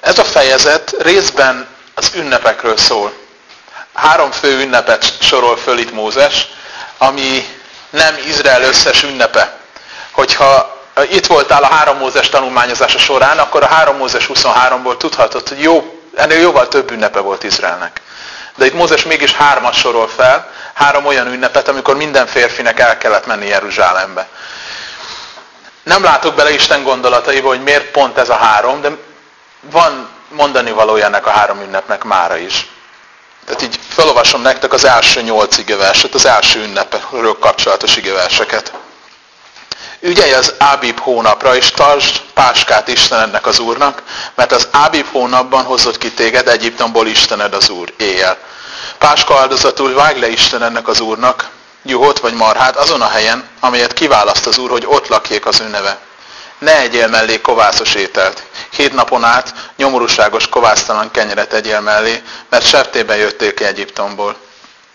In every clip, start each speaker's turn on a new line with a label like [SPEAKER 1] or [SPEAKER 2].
[SPEAKER 1] Ez a fejezet részben az ünnepekről szól. Három fő ünnepet sorol föl itt Mózes, ami nem Izrael összes ünnepe. Hogyha itt voltál a három Mózes tanulmányozása során, akkor a három Mózes 23-ból tudhatod, hogy jó, ennél jóval több ünnepe volt Izraelnek. De itt Mózes mégis hármat sorol fel, három olyan ünnepet, amikor minden férfinek el kellett menni Jeruzsálembe. Nem látok bele Isten gondolataiba, hogy miért pont ez a három, de van mondani valója ennek a három ünnepnek mára is. Tehát így felolvasom nektek az első nyolc igeverset, az első ünnepről kapcsolatos igeverseket. Ügyelj az Ábib hónapra, és tartsd Páskát Istenednek az Úrnak, mert az Ábib hónapban hozott ki téged Egyiptomból Istened az Úr éjjel. Páska áldozatul vágj le Istenednek az Úrnak, juhot vagy marhát azon a helyen, amelyet kiválaszt az Úr, hogy ott lakjék az ő neve. Ne egyél mellé kovászos ételt. Hét napon át nyomorúságos kovásztalan kenyeret egyél mellé, mert sertében jöttél ki Egyiptomból.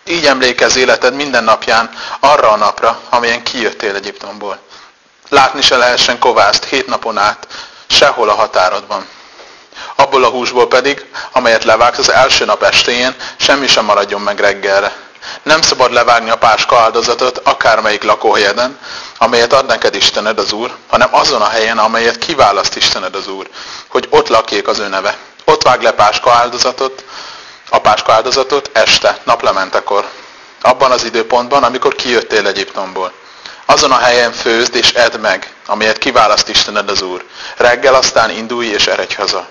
[SPEAKER 1] Így emlékez életed minden napján arra a napra, amelyen kijöttél Egyiptomból. Látni se lehessen kovászt hét napon át, sehol a határodban. Abból a húsból pedig, amelyet levágsz az első nap estéjén, semmi sem maradjon meg reggelre. Nem szabad levágni a páska áldozatot akármelyik lakóhelyeden, amelyet ad neked Istened az Úr, hanem azon a helyen, amelyet kiválaszt Istened az Úr, hogy ott lakjék az ő neve. Ott vág le páska áldozatot, a páska áldozatot este, naplementekor. Abban az időpontban, amikor kijöttél Egyiptomból. Azon a helyen főzd és edd meg, amelyet kiválaszt Istened az Úr. Reggel aztán indulj és eredj haza.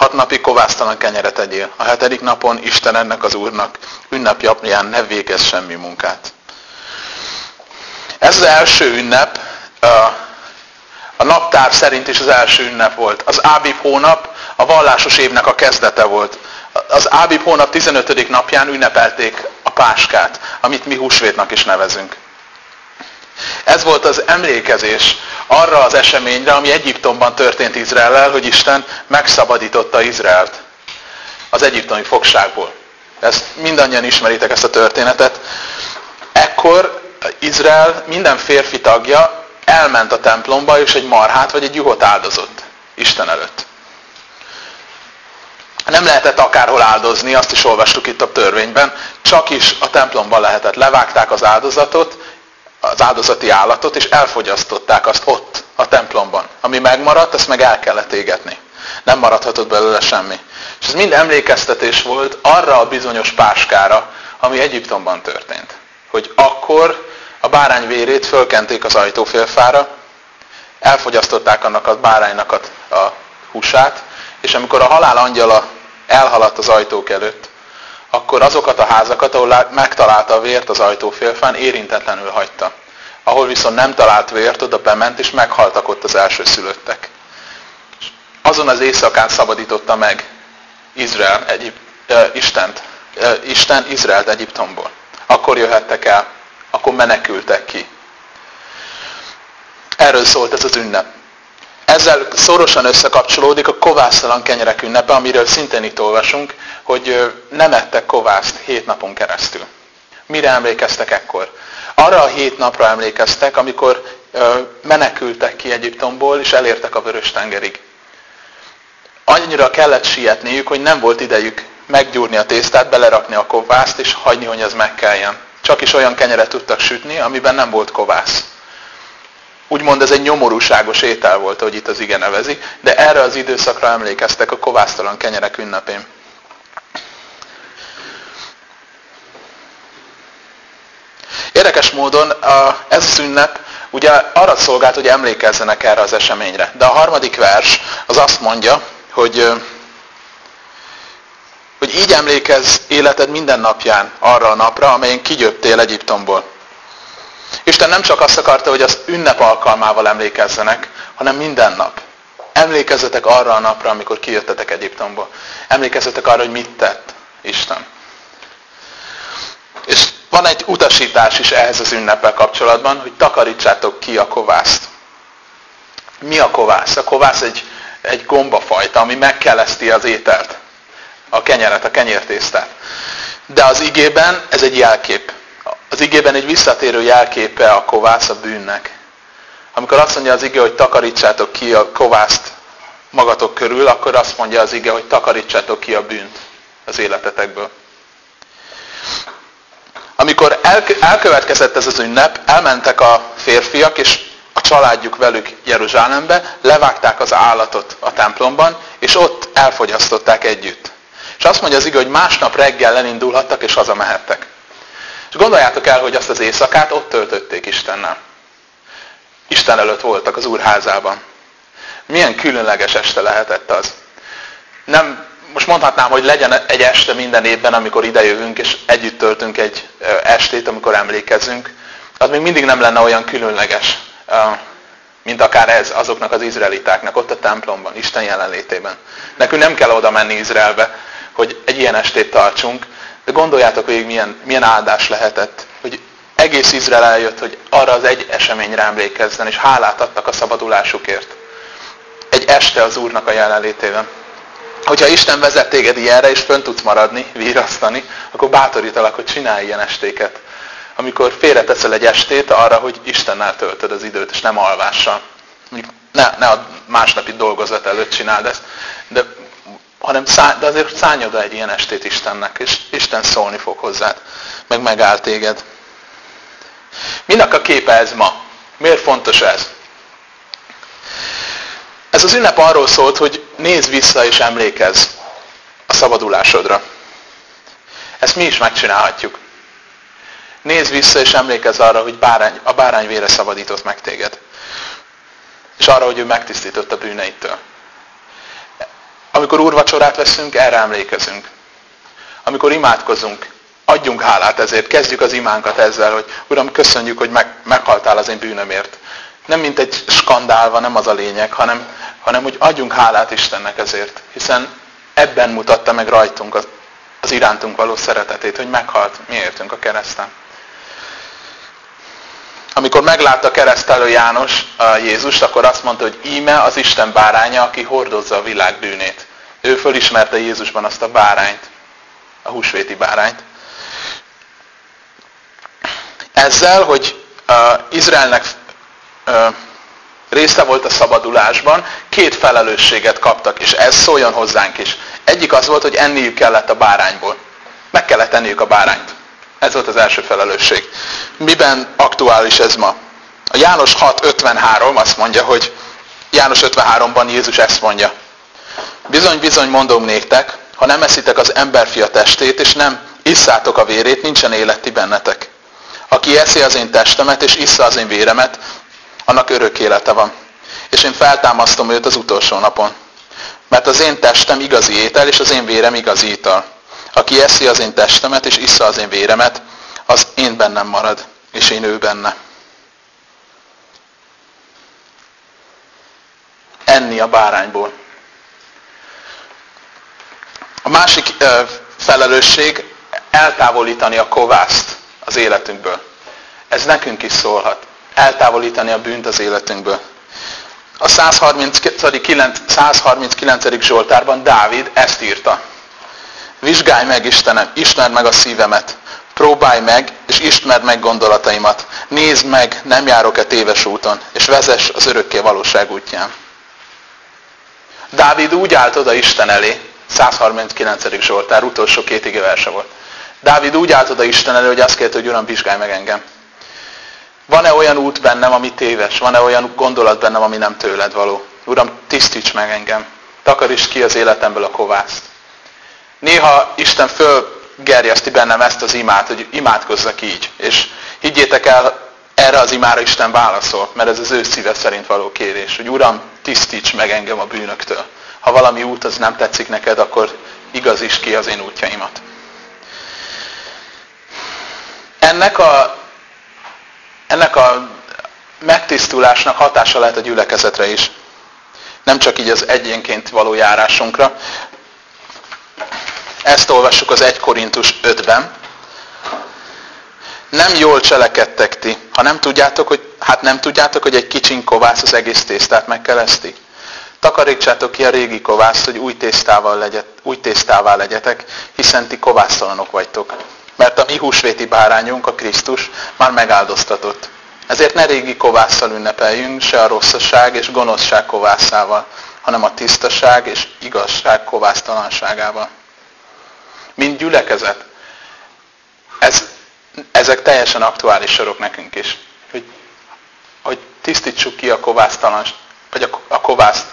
[SPEAKER 1] Hat napig kovásztalan kenyeret egyél. A hetedik napon Istenednek az Úrnak ünnepjapján ne végez semmi munkát. Ez az első ünnep, a naptár szerint is az első ünnep volt. Az Ábib hónap a vallásos évnek a kezdete volt. Az Ábib hónap 15. napján ünnepelték a páskát, amit mi húsvétnak is nevezünk. Ez volt az emlékezés arra az eseményre, ami Egyiptomban történt Izraellel, hogy Isten megszabadította Izraelt az egyiptomi fogságból. Ezt mindannyian ismeritek ezt a történetet. Ekkor Izrael minden férfi tagja elment a templomba, és egy marhát vagy egy juhot áldozott Isten előtt. Nem lehetett akárhol áldozni, azt is olvastuk itt a törvényben, csak is a templomban lehetett. Levágták az áldozatot, az áldozati állatot, és elfogyasztották azt ott, a templomban. Ami megmaradt, azt meg el kellett égetni. Nem maradhatott belőle semmi. És ez mind emlékeztetés volt arra a bizonyos páskára, ami Egyiptomban történt. Hogy akkor a bárány vérét fölkenték az ajtófélfára, elfogyasztották annak a báránynak a, húsát, és amikor a halál angyala elhaladt az ajtók előtt, akkor azokat a házakat, ahol megtalálta a vért az ajtófélfán, érintetlenül hagyta. Ahol viszont nem talált vért, oda bement, és meghaltak ott az első szülöttek. Azon az éjszakán szabadította meg Izrael, Egyip, uh, Istent, uh, Isten Izraelt Egyiptomból. Akkor jöhettek el, akkor menekültek ki. Erről szólt ez az ünnep. Ezzel szorosan összekapcsolódik a kovásztalan kenyerek ünnepe, amiről szintén itt olvasunk, hogy nem ettek kovászt hét napon keresztül. Mire emlékeztek ekkor? Arra a hét napra emlékeztek, amikor menekültek ki Egyiptomból, és elértek a vörös tengerig. Annyira kellett sietniük, hogy nem volt idejük meggyúrni a tésztát, belerakni a kovászt, és hagyni, hogy ez megkeljen. Csak is olyan kenyeret tudtak sütni, amiben nem volt kovász. Úgymond ez egy nyomorúságos étel volt, ahogy itt az ige nevezi, de erre az időszakra emlékeztek a kovásztalan kenyerek ünnepén. Érdekes módon ez a ünnep ugye arra szolgált, hogy emlékezzenek erre az eseményre. De a harmadik vers az azt mondja, hogy, hogy így emlékez életed minden napján arra a napra, amelyen kigyöttél Egyiptomból. Isten nem csak azt akarta, hogy az ünnep alkalmával emlékezzenek, hanem minden nap. Emlékezzetek arra a napra, amikor kijöttetek Egyiptomból. Emlékezzetek arra, hogy mit tett Isten. És van egy utasítás is ehhez az ünneppel kapcsolatban, hogy takarítsátok ki a kovászt. Mi a kovász? A kovász egy, egy gombafajta, ami megkeleszti az ételt, a kenyeret, a kenyértésztát. De az igében ez egy jelkép. Az igében egy visszatérő jelképe a kovász a bűnnek. Amikor azt mondja az ige, hogy takarítsátok ki a kovászt magatok körül, akkor azt mondja az ige, hogy takarítsátok ki a bűnt az életetekből. Amikor elkövetkezett ez az ünnep, elmentek a férfiak, és a családjuk velük Jeruzsálembe, levágták az állatot a templomban, és ott elfogyasztották együtt. És azt mondja az ige, hogy másnap reggel elindulhattak, és hazamehettek. És gondoljátok el, hogy azt az éjszakát ott töltötték Istennel. Isten előtt voltak az úrházában. Milyen különleges este lehetett az. Nem, most mondhatnám, hogy legyen egy este minden évben, amikor idejövünk, és együtt töltünk egy estét, amikor emlékezünk. Az még mindig nem lenne olyan különleges, mint akár ez azoknak az izraelitáknak ott a templomban, Isten jelenlétében. Nekünk nem kell oda menni Izraelbe, hogy egy ilyen estét tartsunk, de gondoljátok végig, milyen, milyen áldás lehetett, hogy egész Izrael eljött, hogy arra az egy eseményre emlékezzen, és hálát adtak a szabadulásukért. Egy este az Úrnak a jelenlétében. Hogyha Isten vezet téged ilyenre, és fönn tudsz maradni, vírasztani, akkor bátorítalak, hogy csinálj ilyen estéket. Amikor félreteszel egy estét arra, hogy Istennel töltöd az időt, és nem alvással. Ne, ne a másnapi dolgozat előtt csináld ezt, de, hanem szá, de azért szállj egy ilyen estét Istennek, és Isten szólni fog hozzád, meg megáll téged. Minek a képe ez ma? Miért fontos ez? Ez az ünnep arról szólt, hogy nézz vissza és emlékezz a szabadulásodra. Ezt mi is megcsinálhatjuk. Nézz vissza és emlékezz arra, hogy bárány, a bárány vére szabadított meg téged. És arra, hogy ő megtisztított a bűneitől. Amikor úrvacsorát veszünk, erre emlékezünk. Amikor imádkozunk, adjunk hálát ezért, kezdjük az imánkat ezzel, hogy Uram, köszönjük, hogy meg, meghaltál az én bűnömért. Nem mint egy skandálva, nem az a lényeg, hanem, hanem hogy adjunk hálát Istennek ezért. Hiszen ebben mutatta meg rajtunk az, az irántunk való szeretetét, hogy meghalt miértünk a kereszten. Amikor meglátta keresztelő János Jézust, akkor azt mondta, hogy íme az Isten báránya, aki hordozza a világ bűnét. Ő fölismerte Jézusban azt a bárányt, a húsvéti bárányt. Ezzel, hogy Izraelnek része volt a szabadulásban, két felelősséget kaptak, és ez szóljon hozzánk is. Egyik az volt, hogy enniük kellett a bárányból. Meg kellett enniük a bárányt. Ez volt az első felelősség. Miben aktuális ez ma? A János 6.53 azt mondja, hogy János 53-ban Jézus ezt mondja. Bizony, bizony mondom néktek, ha nem eszitek az emberfia testét, és nem isszátok a vérét, nincsen életi bennetek. Aki eszi az én testemet, és issza az én véremet, annak örök élete van. És én feltámasztom őt az utolsó napon. Mert az én testem igazi étel, és az én vérem igazi ital. Aki eszi az én testemet, és issza az én véremet, az én bennem marad, és én ő benne. Enni a bárányból. A másik felelősség eltávolítani a kovászt az életünkből. Ez nekünk is szólhat. Eltávolítani a bűnt az életünkből. A 139. 139. Zsoltárban Dávid ezt írta. Vizsgálj meg Istenem, ismerd meg a szívemet, próbálj meg, és ismerd meg gondolataimat. Nézd meg, nem járok-e téves úton, és vezess az örökké valóság útján. Dávid úgy állt oda Isten elé, 139. Zsoltár, utolsó két ige verse volt. Dávid úgy állt oda Isten elő, hogy azt kérte, hogy Uram, vizsgálj meg engem. Van-e olyan út bennem, ami téves? Van-e olyan gondolat bennem, ami nem tőled való? Uram, tisztíts meg engem. Takaríts ki az életemből a kovászt. Néha Isten fölgerjeszti bennem ezt az imát, hogy imádkozzak így. És higgyétek el, erre az imára Isten válaszol, mert ez az ő szíve szerint való kérés, hogy Uram, tisztíts meg engem a bűnöktől. Ha valami út az nem tetszik neked, akkor igazíts ki az én útjaimat. Ennek a, ennek a megtisztulásnak hatása lehet a gyülekezetre is. Nem csak így az egyénként való járásunkra. Ezt olvassuk az 1 Korintus 5-ben. Nem jól cselekedtek ti, ha nem tudjátok, hogy, hát nem tudjátok, hogy egy kicsin kovász az egész tésztát megkeleszti. Takarítsátok ki a régi kovászt, hogy új, tésztával legyet, új tésztává legyetek, hiszen ti kovásztalanok vagytok mert a mi húsvéti bárányunk, a Krisztus már megáldoztatott. Ezért ne régi kovásszal ünnepeljünk, se a rosszaság és gonoszság kovászával, hanem a tisztaság és igazság kovásztalanságával. Mint gyülekezet. Ez, ezek teljesen aktuális sorok nekünk is. Hogy, hogy tisztítsuk ki a kovásztalan, vagy a, a kovászt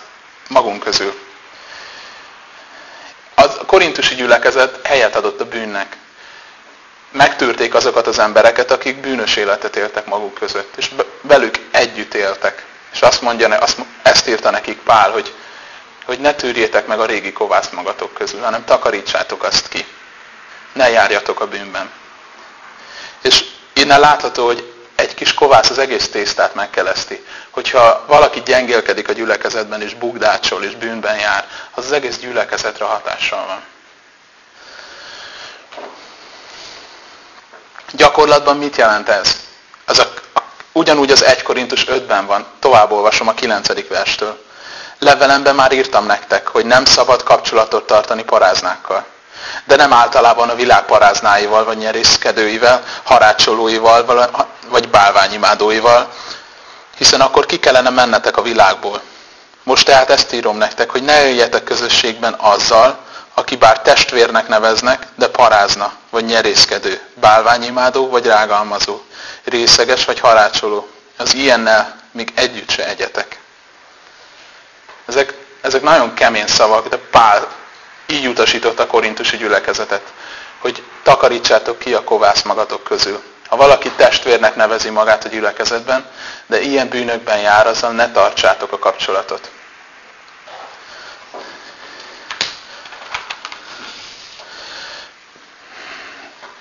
[SPEAKER 1] magunk közül. Az, a korintusi gyülekezet helyet adott a bűnnek. Megtűrték azokat az embereket, akik bűnös életet éltek maguk között, és velük együtt éltek. És azt mondja, azt, ezt írta nekik Pál, hogy, hogy ne tűrjétek meg a régi kovászt magatok közül, hanem takarítsátok azt ki. Ne járjatok a bűnben. És innen látható, hogy egy kis kovász az egész tésztát megkeleszti. Hogyha valaki gyengélkedik a gyülekezetben, és bugdácsol, és bűnben jár, az az egész gyülekezetre hatással van. Gyakorlatban mit jelent ez? Ez a, a, ugyanúgy az 1 Korintus 5-ben van, tovább olvasom a 9. verstől. Levelemben már írtam nektek, hogy nem szabad kapcsolatot tartani paráznákkal. De nem általában a világ paráznáival, vagy nyerészkedőivel, harácsolóival, vagy bálványimádóival, hiszen akkor ki kellene mennetek a világból. Most tehát ezt írom nektek, hogy ne jöjjetek közösségben azzal, aki bár testvérnek neveznek, de parázna, vagy nyerészkedő, bálványimádó, vagy rágalmazó, részeges, vagy harácsoló. Az ilyennel még együtt se egyetek. Ezek, ezek nagyon kemény szavak, de Pál így utasította korintusi gyülekezetet, hogy takarítsátok ki a kovász magatok közül. Ha valaki testvérnek nevezi magát a gyülekezetben, de ilyen bűnökben jár, azzal ne tartsátok a kapcsolatot.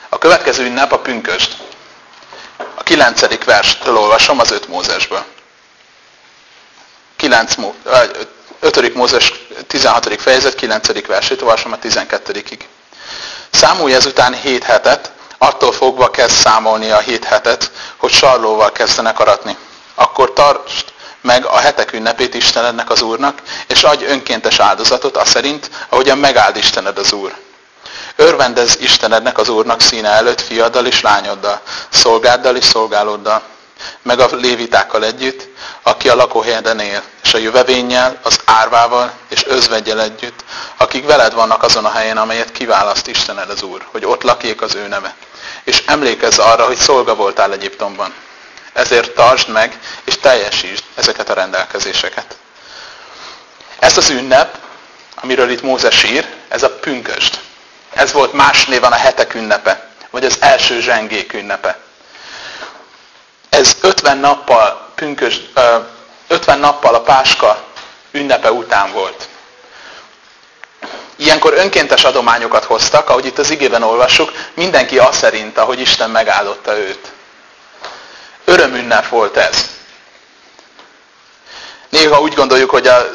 [SPEAKER 1] A következő ünnep a pünköst. A kilencedik verstől olvasom az öt Mózesből. 9, 5. Mózes 16. fejezet 9. versét olvasom a 12-ig. Számolj ezután 7 hetet, attól fogva kezd számolni a 7 hetet, hogy sarlóval kezdenek aratni. Akkor tartsd meg a hetek ünnepét Istenednek az Úrnak, és adj önkéntes áldozatot, az szerint, ahogyan megáld Istened az Úr. Örvendez Istenednek az Úrnak színe előtt fiaddal és lányoddal, szolgáddal és szolgálóddal, meg a lévitákkal együtt, aki a lakóhelyeden él, és a jövevénnyel, az árvával és özvegyel együtt, akik veled vannak azon a helyen, amelyet kiválaszt Istened az Úr, hogy ott lakjék az ő neve. És emlékezz arra, hogy szolga voltál Egyiptomban. Ezért tartsd meg, és teljesítsd ezeket a rendelkezéseket. Ez az ünnep, amiről itt Mózes ír, ez a pünköst. Ez volt más néven a hetek ünnepe, vagy az első zsengék ünnepe. Ez 50 nappal, pünkös, 50 nappal a Páska ünnepe után volt. Ilyenkor önkéntes adományokat hoztak, ahogy itt az igében olvassuk, mindenki azt szerint, ahogy Isten megáldotta őt. Örömünnep volt ez. Néha úgy gondoljuk, hogy a,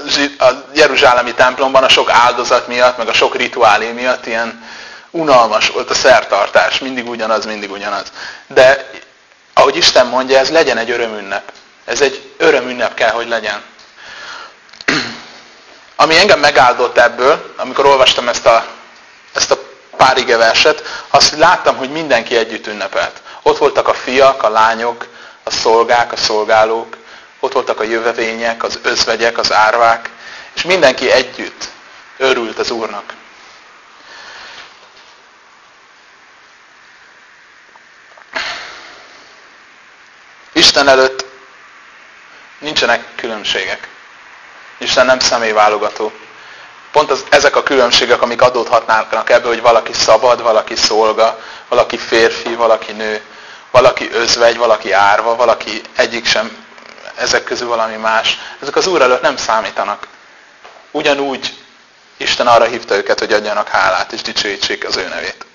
[SPEAKER 1] Jeruzsálemi templomban a sok áldozat miatt, meg a sok rituálé miatt ilyen unalmas volt a szertartás. Mindig ugyanaz, mindig ugyanaz. De ahogy Isten mondja, ez legyen egy örömünnep. Ez egy örömünnep kell, hogy legyen. Ami engem megáldott ebből, amikor olvastam ezt a, ezt a pár igeverset, azt láttam, hogy mindenki együtt ünnepelt. Ott voltak a fiak, a lányok, a szolgák, a szolgálók, ott voltak a jövevények, az özvegyek, az árvák, és mindenki együtt örült az Úrnak. Isten előtt nincsenek különbségek. Isten nem személyválogató. Pont az, ezek a különbségek, amik adódhatnának ebből, hogy valaki szabad, valaki szolga, valaki férfi, valaki nő, valaki özvegy, valaki árva, valaki egyik sem, ezek közül valami más. Ezek az Úr előtt nem számítanak. Ugyanúgy Isten arra hívta őket, hogy adjanak hálát, és dicsőítsék az ő nevét.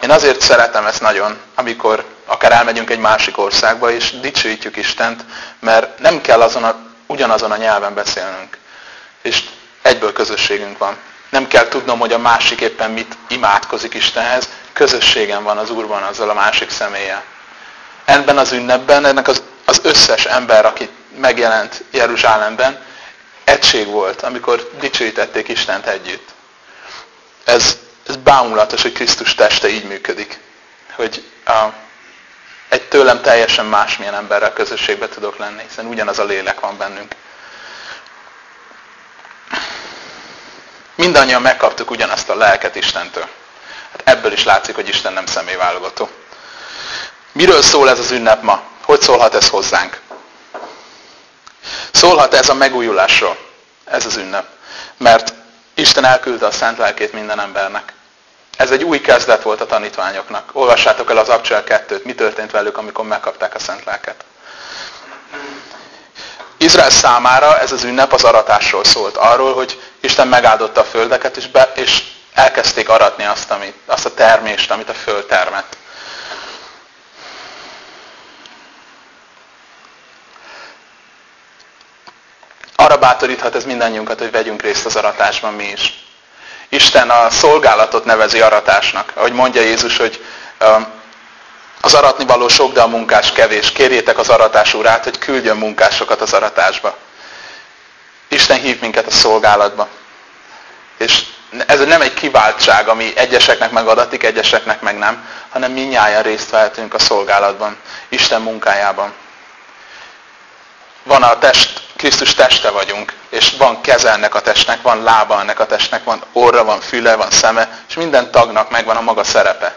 [SPEAKER 1] Én azért szeretem ezt nagyon, amikor akár elmegyünk egy másik országba, és dicsőítjük Istent, mert nem kell azon a, ugyanazon a nyelven beszélnünk. És egyből közösségünk van. Nem kell tudnom, hogy a másik éppen mit imádkozik Istenhez. Közösségem van az Úrban azzal a másik személlyel. Ebben az ünnepben ennek az, az összes ember, aki megjelent Jeruzsálemben, egység volt, amikor dicsőítették Istent együtt. Ez, ez bámulatos, hogy Krisztus teste így működik. Hogy a, egy tőlem teljesen másmilyen emberrel közösségbe tudok lenni, hiszen ugyanaz a lélek van bennünk. mindannyian megkaptuk ugyanazt a lelket Istentől. Hát ebből is látszik, hogy Isten nem személyválogató. Miről szól ez az ünnep ma? Hogy szólhat ez hozzánk? Szólhat ez a megújulásról, ez az ünnep. Mert Isten elküldte a szent lelkét minden embernek. Ez egy új kezdet volt a tanítványoknak. Olvassátok el az Abcsel 2-t, mi történt velük, amikor megkapták a szent lelket. Izrael számára ez az ünnep az aratásról szólt. Arról, hogy Isten megáldotta a földeket, és, be, és elkezdték aratni azt, amit, azt a termést, amit a föld termett. Arra bátoríthat ez mindannyiunkat, hogy vegyünk részt az aratásban mi is. Isten a szolgálatot nevezi aratásnak. Ahogy mondja Jézus, hogy az aratni való sok, de a munkás kevés. Kérjétek az aratás urát, hogy küldjön munkásokat az aratásba. Isten hív minket a szolgálatba. És ez nem egy kiváltság, ami egyeseknek megadatik, egyeseknek meg nem, hanem minnyáján részt vehetünk a szolgálatban, Isten munkájában. Van a test, Krisztus teste vagyunk, és van keze ennek a testnek, van lába ennek a testnek, van orra, van füle, van szeme, és minden tagnak megvan a maga szerepe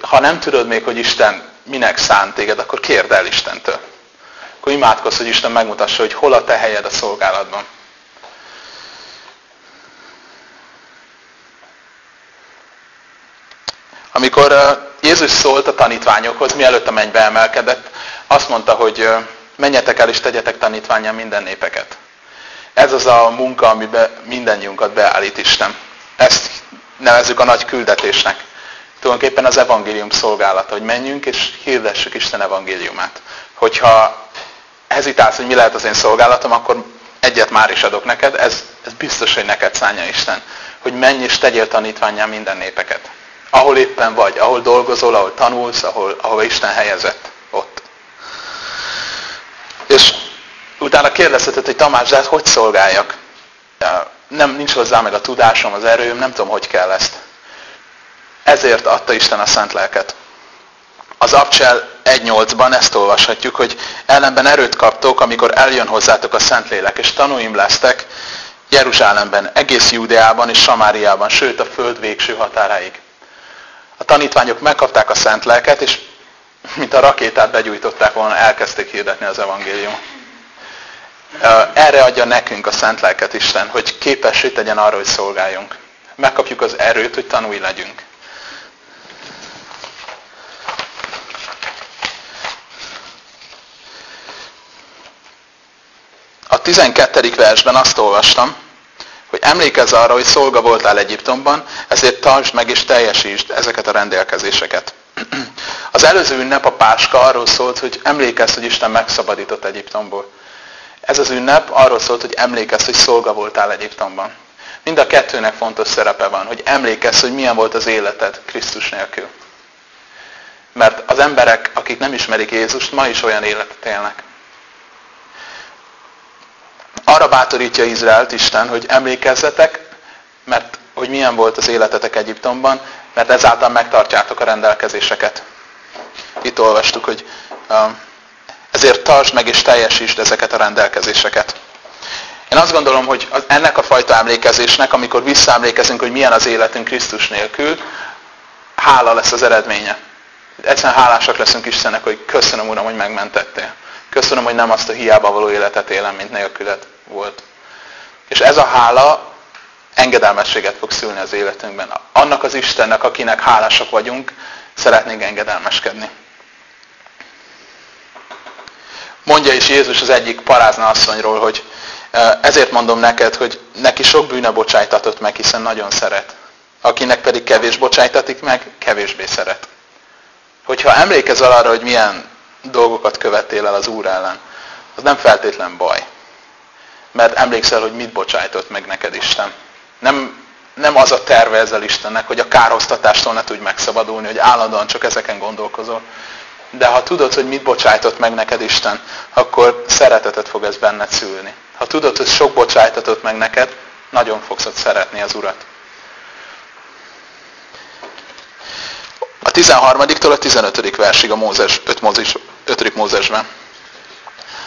[SPEAKER 1] ha nem tudod még, hogy Isten minek szánt téged, akkor kérd el Istentől. Akkor imádkozz, hogy Isten megmutassa, hogy hol a te helyed a szolgálatban. Amikor Jézus szólt a tanítványokhoz, mielőtt a mennybe emelkedett, azt mondta, hogy menjetek el és tegyetek tanítványan minden népeket. Ez az a munka, amiben mindannyiunkat beállít Isten. Ezt nevezzük a nagy küldetésnek tulajdonképpen az evangélium szolgálata, hogy menjünk és hirdessük Isten evangéliumát. Hogyha hezitálsz, hogy mi lehet az én szolgálatom, akkor egyet már is adok neked, ez, ez biztos, hogy neked szánja Isten. Hogy menj és tegyél tanítványán minden népeket. Ahol éppen vagy, ahol dolgozol, ahol tanulsz, ahol, ahol Isten helyezett. És utána kérdezheted, hogy Tamás, de hát hogy szolgáljak? Nem, nincs hozzá meg a tudásom, az erőm, nem tudom, hogy kell ezt. Ezért adta Isten a szent lelket. Az Abcsel 1.8-ban ezt olvashatjuk, hogy ellenben erőt kaptok, amikor eljön hozzátok a Szentlélek, és tanúim lesztek Jeruzsálemben, egész Júdeában és Samáriában, sőt a föld végső határáig. A tanítványok megkapták a szent lelket, és mint a rakétát begyújtották volna, elkezdték hirdetni az evangéliumot. Erre adja nekünk a szent lelket Isten, hogy képessé tegyen arra, hogy szolgáljunk. Megkapjuk az erőt, hogy tanúi legyünk. A 12. versben azt olvastam, hogy emlékezz arra, hogy szolga voltál Egyiptomban, ezért tartsd meg és teljesítsd ezeket a rendelkezéseket. Az előző ünnep, a Páska arról szólt, hogy emlékezz, hogy Isten megszabadított Egyiptomból. Ez az ünnep arról szólt, hogy emlékezz, hogy szolga voltál Egyiptomban. Mind a kettőnek fontos szerepe van, hogy emlékezz, hogy milyen volt az életed Krisztus nélkül. Mert az emberek, akik nem ismerik Jézust, ma is olyan életet élnek arra bátorítja Izraelt Isten, hogy emlékezzetek, mert hogy milyen volt az életetek Egyiptomban, mert ezáltal megtartjátok a rendelkezéseket. Itt olvastuk, hogy um, ezért tartsd meg és teljesítsd ezeket a rendelkezéseket. Én azt gondolom, hogy ennek a fajta emlékezésnek, amikor visszaemlékezünk, hogy milyen az életünk Krisztus nélkül, hála lesz az eredménye. Egyszerűen hálásak leszünk Istennek, hogy köszönöm Uram, hogy megmentettél. Köszönöm, hogy nem azt a hiába való életet élem, mint nélküled volt. És ez a hála engedelmességet fog szülni az életünkben. Annak az Istennek, akinek hálásak vagyunk, szeretnénk engedelmeskedni. Mondja is Jézus az egyik parázna asszonyról, hogy e, ezért mondom neked, hogy neki sok bűne bocsájtatott meg, hiszen nagyon szeret. Akinek pedig kevés bocsájtatik meg, kevésbé szeret. Hogyha emlékezel arra, hogy milyen dolgokat követtél el az Úr ellen, az nem feltétlen baj mert emlékszel, hogy mit bocsájtott meg neked Isten. Nem, nem az a terve ezzel Istennek, hogy a kárhoztatástól ne tudj megszabadulni, hogy állandóan csak ezeken gondolkozol. De ha tudod, hogy mit bocsájtott meg neked Isten, akkor szeretetet fog ez benned szülni. Ha tudod, hogy sok bocsájtatott meg neked, nagyon fogsz szeretni az Urat. A 13-tól a 15. versig a Mózes, 5. Mózes, 5. Mózesben.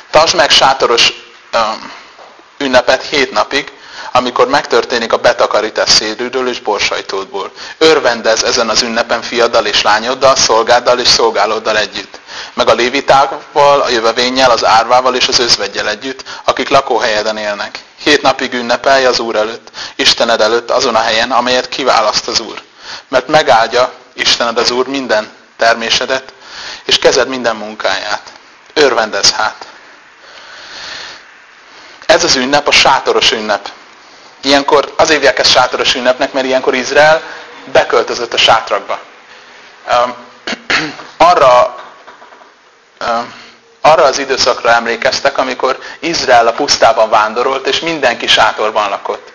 [SPEAKER 1] Tartsd meg sátoros um, ünnepet hét napig, amikor megtörténik a betakarítás szédülről és borsajtódból. Örvendez ezen az ünnepen fiaddal és lányoddal, szolgáddal és szolgálóddal együtt. Meg a lévitával, a jövevénnyel, az árvával és az özvegyel együtt, akik lakóhelyeden élnek. Hét napig ünnepelj az Úr előtt, Istened előtt, azon a helyen, amelyet kiválaszt az Úr. Mert megáldja Istened az Úr minden termésedet, és kezed minden munkáját. Örvendez hát! Ez az ünnep a sátoros ünnep. Ilyenkor azért hívják ezt sátoros ünnepnek, mert ilyenkor Izrael beköltözött a sátrakba. Arra, arra az időszakra emlékeztek, amikor Izrael a pusztában vándorolt, és mindenki sátorban lakott.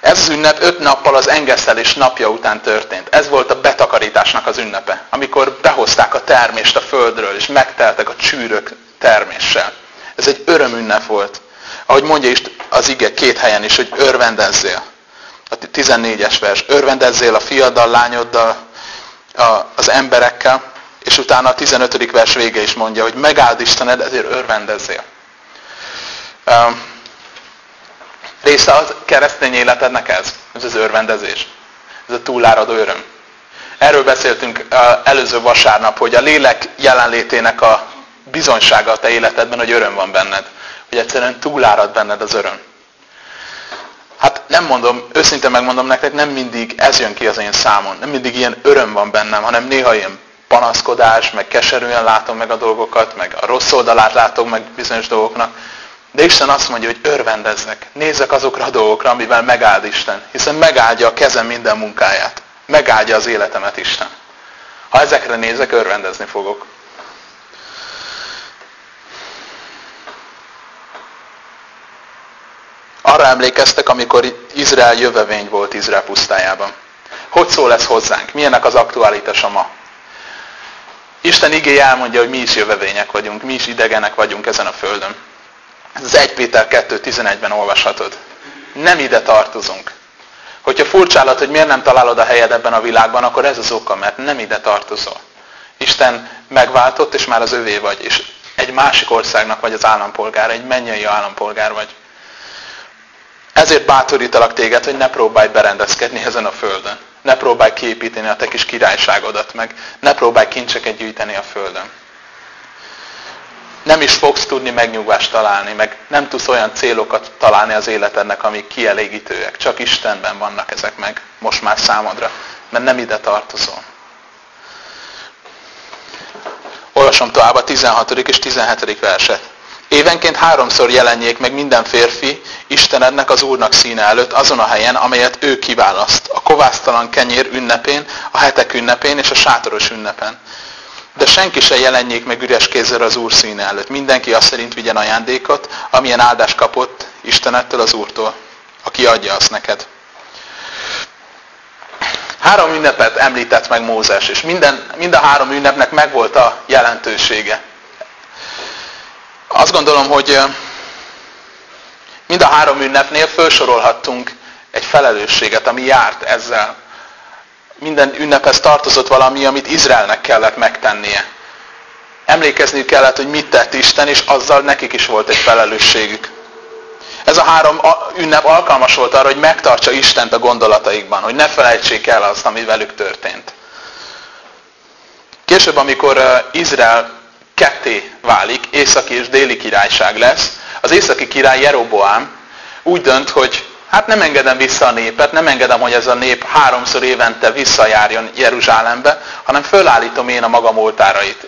[SPEAKER 1] Ez az ünnep öt nappal az engesztelés napja után történt. Ez volt a betakarításnak az ünnepe, amikor behozták a termést a földről, és megteltek a csűrök terméssel. Ez egy örömünnep volt. Ahogy mondja is az ige két helyen is, hogy örvendezzél. A 14-es vers. Örvendezzél a fiaddal, lányoddal, az emberekkel, és utána a 15. vers vége is mondja, hogy megáld Istened, ezért örvendezzél. Része az keresztény életednek ez, ez az örvendezés. Ez a túláradó öröm. Erről beszéltünk előző vasárnap, hogy a lélek jelenlétének a bizonysága a te életedben, hogy öröm van benned hogy egyszerűen túlárad benned az öröm. Hát nem mondom, őszintén megmondom nektek, nem mindig ez jön ki az én számon. Nem mindig ilyen öröm van bennem, hanem néha ilyen panaszkodás, meg keserűen látom meg a dolgokat, meg a rossz oldalát látom meg bizonyos dolgoknak. De Isten azt mondja, hogy örvendeznek. Nézzek azokra a dolgokra, amivel megáld Isten. Hiszen megáldja a kezem minden munkáját. Megáldja az életemet Isten. Ha ezekre nézek, örvendezni fogok. Arra emlékeztek, amikor Izrael jövevény volt Izrael pusztájában. Hogy szól ez hozzánk? Milyenek az aktuálitása ma? Isten igéje elmondja, hogy mi is jövevények vagyunk, mi is idegenek vagyunk ezen a földön. Ez az 1 Péter 2.11-ben olvashatod. Nem ide tartozunk. Hogyha furcsálat, hogy miért nem találod a helyed ebben a világban, akkor ez az oka, mert nem ide tartozol. Isten megváltott, és már az övé vagy, és egy másik országnak vagy az állampolgár, egy mennyei állampolgár vagy. Ezért bátorítalak téged, hogy ne próbálj berendezkedni ezen a földön. Ne próbálj kiépíteni a te kis királyságodat meg. Ne próbálj kincseket gyűjteni a földön. Nem is fogsz tudni megnyugvást találni, meg nem tudsz olyan célokat találni az életednek, amik kielégítőek. Csak Istenben vannak ezek meg, most már számodra, mert nem ide tartozol. Olvasom tovább a 16. és 17. verset. Évenként háromszor jelenjék meg minden férfi Istenednek az Úrnak színe előtt azon a helyen, amelyet ő kiválaszt. A kovásztalan kenyér ünnepén, a hetek ünnepén és a sátoros ünnepen. De senki se jelenjék meg üres kézzel az Úr színe előtt. Mindenki azt szerint vigyen ajándékot, amilyen áldást kapott Istenettől az Úrtól, aki adja azt neked. Három ünnepet említett meg Mózes, és minden, mind a három ünnepnek megvolt a jelentősége. Azt gondolom, hogy mind a három ünnepnél felsorolhattunk egy felelősséget, ami járt ezzel. Minden ünnephez tartozott valami, amit Izraelnek kellett megtennie. Emlékezni kellett, hogy mit tett Isten, és azzal nekik is volt egy felelősségük. Ez a három ünnep alkalmas volt arra, hogy megtartsa Istent a gondolataikban, hogy ne felejtsék el azt, ami velük történt. Később, amikor Izrael ketté válik, északi és déli királyság lesz. Az északi király Jeroboám úgy dönt, hogy hát nem engedem vissza a népet, nem engedem, hogy ez a nép háromszor évente visszajárjon Jeruzsálembe, hanem fölállítom én a magam oltárait.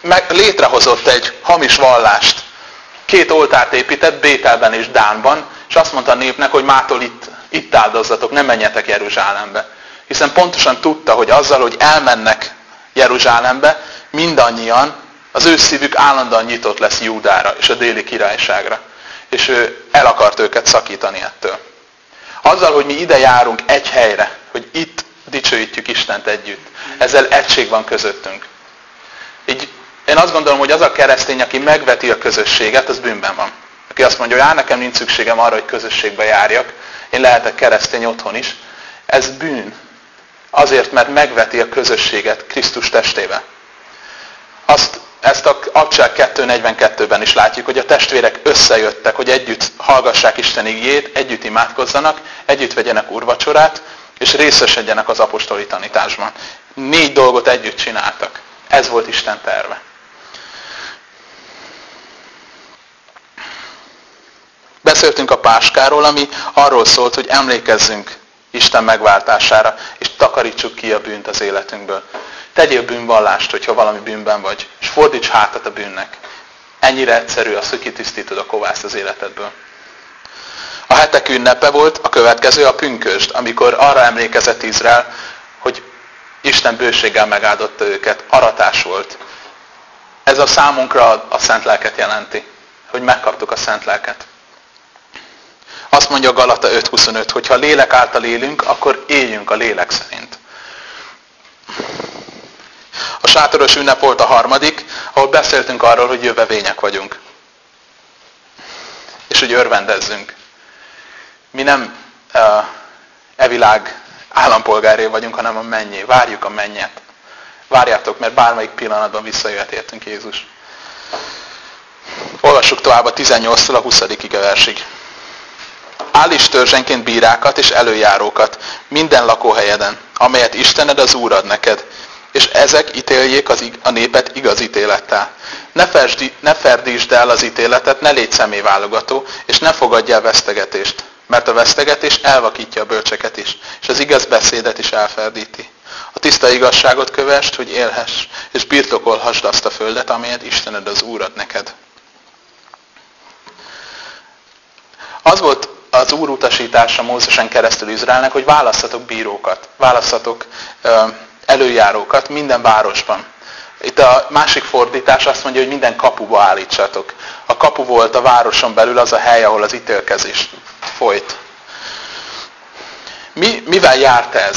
[SPEAKER 1] Meg létrehozott egy hamis vallást. Két oltárt épített Bételben és Dánban, és azt mondta a népnek, hogy mától itt, itt áldozzatok, nem menjetek Jeruzsálembe. Hiszen pontosan tudta, hogy azzal, hogy elmennek Jeruzsálembe, mindannyian az ő szívük állandóan nyitott lesz Júdára és a déli királyságra. És ő el akart őket szakítani ettől. Azzal, hogy mi ide járunk egy helyre, hogy itt dicsőítjük Istent együtt. Ezzel egység van közöttünk. Így én azt gondolom, hogy az a keresztény, aki megveti a közösséget, az bűnben van. Aki azt mondja, hogy á, nekem nincs szükségem arra, hogy közösségbe járjak, én lehetek keresztény otthon is. Ez bűn. Azért, mert megveti a közösséget Krisztus testébe. Azt ezt a Abcsák 2.42-ben is látjuk, hogy a testvérek összejöttek, hogy együtt hallgassák Isten igét, együtt imádkozzanak, együtt vegyenek urvacsorát, és részesedjenek az apostoli tanításban. Négy dolgot együtt csináltak. Ez volt Isten terve. Beszéltünk a páskáról, ami arról szólt, hogy emlékezzünk Isten megváltására, és takarítsuk ki a bűnt az életünkből. Tegyél bűnvallást, hogyha valami bűnben vagy, és fordíts hátat a bűnnek. Ennyire egyszerű az, hogy kitisztítod a kovászt az életedből. A hetek ünnepe volt, a következő a pünkösd, amikor arra emlékezett Izrael, hogy Isten bőséggel megáldotta őket, aratás volt. Ez a számunkra a szent lelket jelenti, hogy megkaptuk a szent lelket. Azt mondja Galata 5.25, hogy ha lélek által élünk, akkor éljünk a lélek szerint. A sátoros ünnep volt a harmadik, ahol beszéltünk arról, hogy jövevények vagyunk. És hogy örvendezzünk. Mi nem uh, e világ állampolgáré vagyunk, hanem a mennyé. Várjuk a mennyet. Várjátok, mert bármelyik pillanatban visszajöhet értünk Jézus. Olvassuk tovább a 18-tól a 20. versig. Állíts törzsenként bírákat és előjárókat minden lakóhelyeden, amelyet Istened az Úr ad neked, és ezek ítéljék az, a népet igaz ítélettel. Ne, fersdi, ne ferdítsd el az ítéletet, ne légy személyválogató, és ne fogadj el vesztegetést, mert a vesztegetés elvakítja a bölcseket is, és az igaz beszédet is elferdíti. A tiszta igazságot kövest, hogy élhess, és birtokolhassd azt a földet, amelyet Istened az Úr ad neked. Az volt az Úr utasítása Mózesen keresztül Izraelnek, hogy választatok bírókat, választatok előjárókat minden városban. Itt a másik fordítás azt mondja, hogy minden kapuba állítsatok. A kapu volt a városon belül az a hely, ahol az ítélkezés folyt. Mi, mivel járt ez?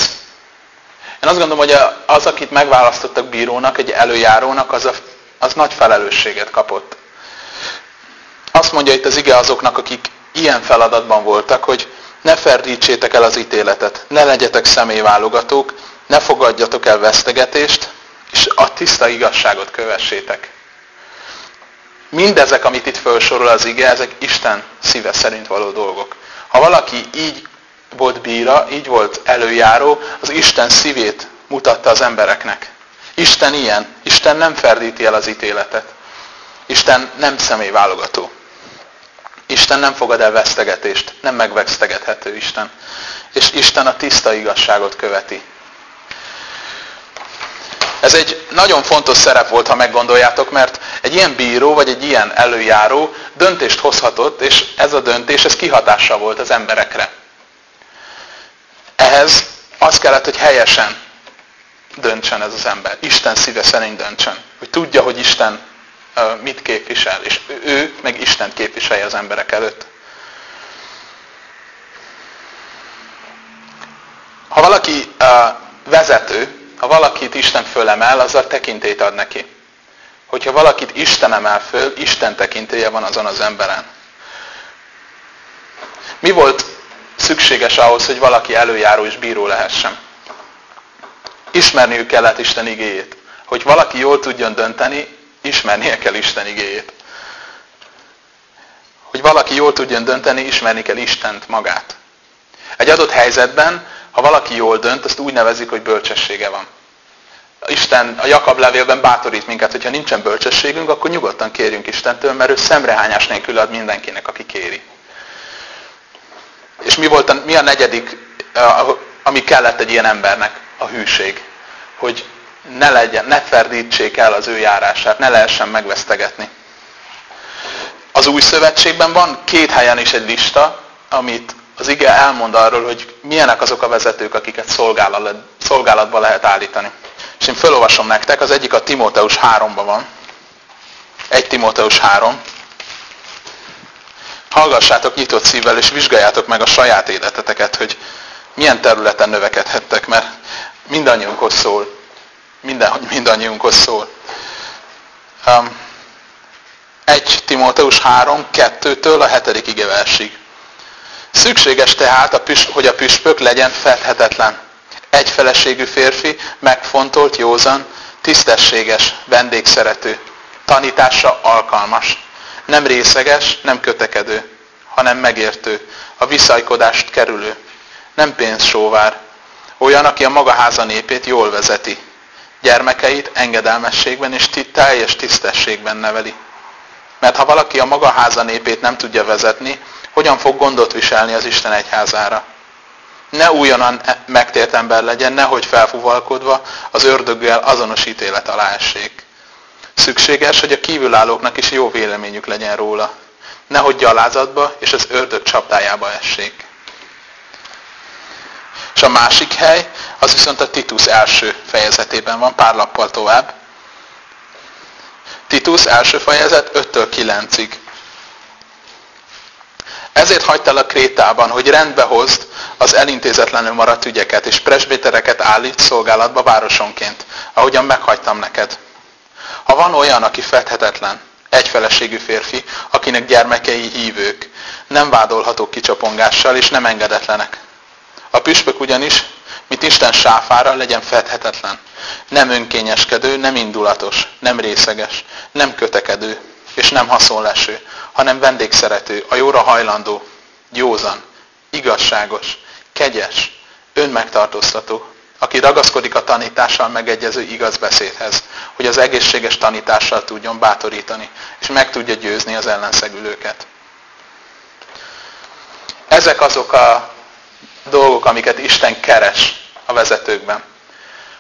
[SPEAKER 1] Én azt gondolom, hogy az, akit megválasztottak bírónak, egy előjárónak, az, a, az nagy felelősséget kapott. Azt mondja itt az ige azoknak, akik ilyen feladatban voltak, hogy ne ferdítsétek el az ítéletet, ne legyetek személyválogatók, ne fogadjatok el vesztegetést, és a tiszta igazságot kövessétek. Mindezek, amit itt felsorol az ige, ezek Isten szíve szerint való dolgok. Ha valaki így volt bíra, így volt előjáró, az Isten szívét mutatta az embereknek. Isten ilyen. Isten nem ferdíti el az ítéletet. Isten nem személyválogató. Isten nem fogad el vesztegetést, nem megvesztegethető Isten. És Isten a tiszta igazságot követi. Ez egy nagyon fontos szerep volt, ha meggondoljátok, mert egy ilyen bíró, vagy egy ilyen előjáró döntést hozhatott, és ez a döntés, ez kihatással volt az emberekre. Ehhez az kellett, hogy helyesen döntsen ez az ember. Isten szíve szerint döntsen. Hogy tudja, hogy Isten mit képvisel, és ő meg Istent képviselje az emberek előtt. Ha valaki vezető, ha valakit Isten fölemel, azzal tekintét ad neki. Hogyha valakit Isten emel föl, Isten tekintélye van azon az emberen. Mi volt szükséges ahhoz, hogy valaki előjáró és bíró lehessen? Ismerniük kellett Isten igéjét. Hogy valaki jól tudjon dönteni, ismernie kell Isten igéjét. Hogy valaki jól tudjon dönteni, ismerni kell Istent magát. Egy adott helyzetben, ha valaki jól dönt, azt úgy nevezik, hogy bölcsessége van. Isten a Jakab levélben bátorít minket, hogyha nincsen bölcsességünk, akkor nyugodtan kérjünk Istentől, mert ő szemrehányás nélkül ad mindenkinek, aki kéri. És mi volt a, mi a negyedik, ami kellett egy ilyen embernek? A hűség. Hogy ne legyen, ne ferdítsék el az ő járását, ne lehessen megvesztegetni. Az új szövetségben van két helyen is egy lista, amit az ige elmond arról, hogy milyenek azok a vezetők, akiket szolgálat, szolgálatba lehet állítani. És én felolvasom nektek, az egyik a Timóteus 3-ban van. Egy Timóteus 3. Hallgassátok nyitott szívvel, és vizsgáljátok meg a saját életeteket, hogy milyen területen növekedhettek, mert mindannyiunkhoz szól minden, hogy mindannyiunkhoz szól. Um, 1 Timóteus 3, 2-től a 7. igeversig. Szükséges tehát, hogy a püspök legyen fedhetetlen. Egyfeleségű férfi, megfontolt, józan, tisztességes, vendégszerető. Tanítása alkalmas. Nem részeges, nem kötekedő, hanem megértő, a viszajkodást kerülő. Nem pénzsóvár. Olyan, aki a maga háza népét jól vezeti. Gyermekeit engedelmességben és teljes tisztességben neveli. Mert ha valaki a maga háza népét nem tudja vezetni, hogyan fog gondot viselni az Isten egyházára? Ne újonnan megtért ember legyen, nehogy felfuvalkodva az ördöggel azonos ítélet alá essék. Szükséges, hogy a kívülállóknak is jó véleményük legyen róla. Nehogy gyalázatba és az ördög csapdájába essék. És a másik hely, az viszont a Titus első fejezetében van, pár lappal tovább. Titus első fejezet 5-től 9-ig. Ezért hagytál a Krétában, hogy rendbe hozd az elintézetlenül maradt ügyeket, és presbétereket állít szolgálatba városonként, ahogyan meghagytam neked. Ha van olyan, aki fedhetetlen, egyfeleségű férfi, akinek gyermekei hívők, nem vádolhatók kicsapongással, és nem engedetlenek. A püspök ugyanis, mint Isten sáfára, legyen fedhetetlen. Nem önkényeskedő, nem indulatos, nem részeges, nem kötekedő, és nem haszonleső, hanem vendégszerető, a jóra hajlandó, józan, igazságos, kegyes, önmegtartóztató, aki ragaszkodik a tanítással megegyező igaz beszédhez, hogy az egészséges tanítással tudjon bátorítani, és meg tudja győzni az ellenszegülőket. Ezek azok a dolgok, amiket Isten keres a vezetőkben.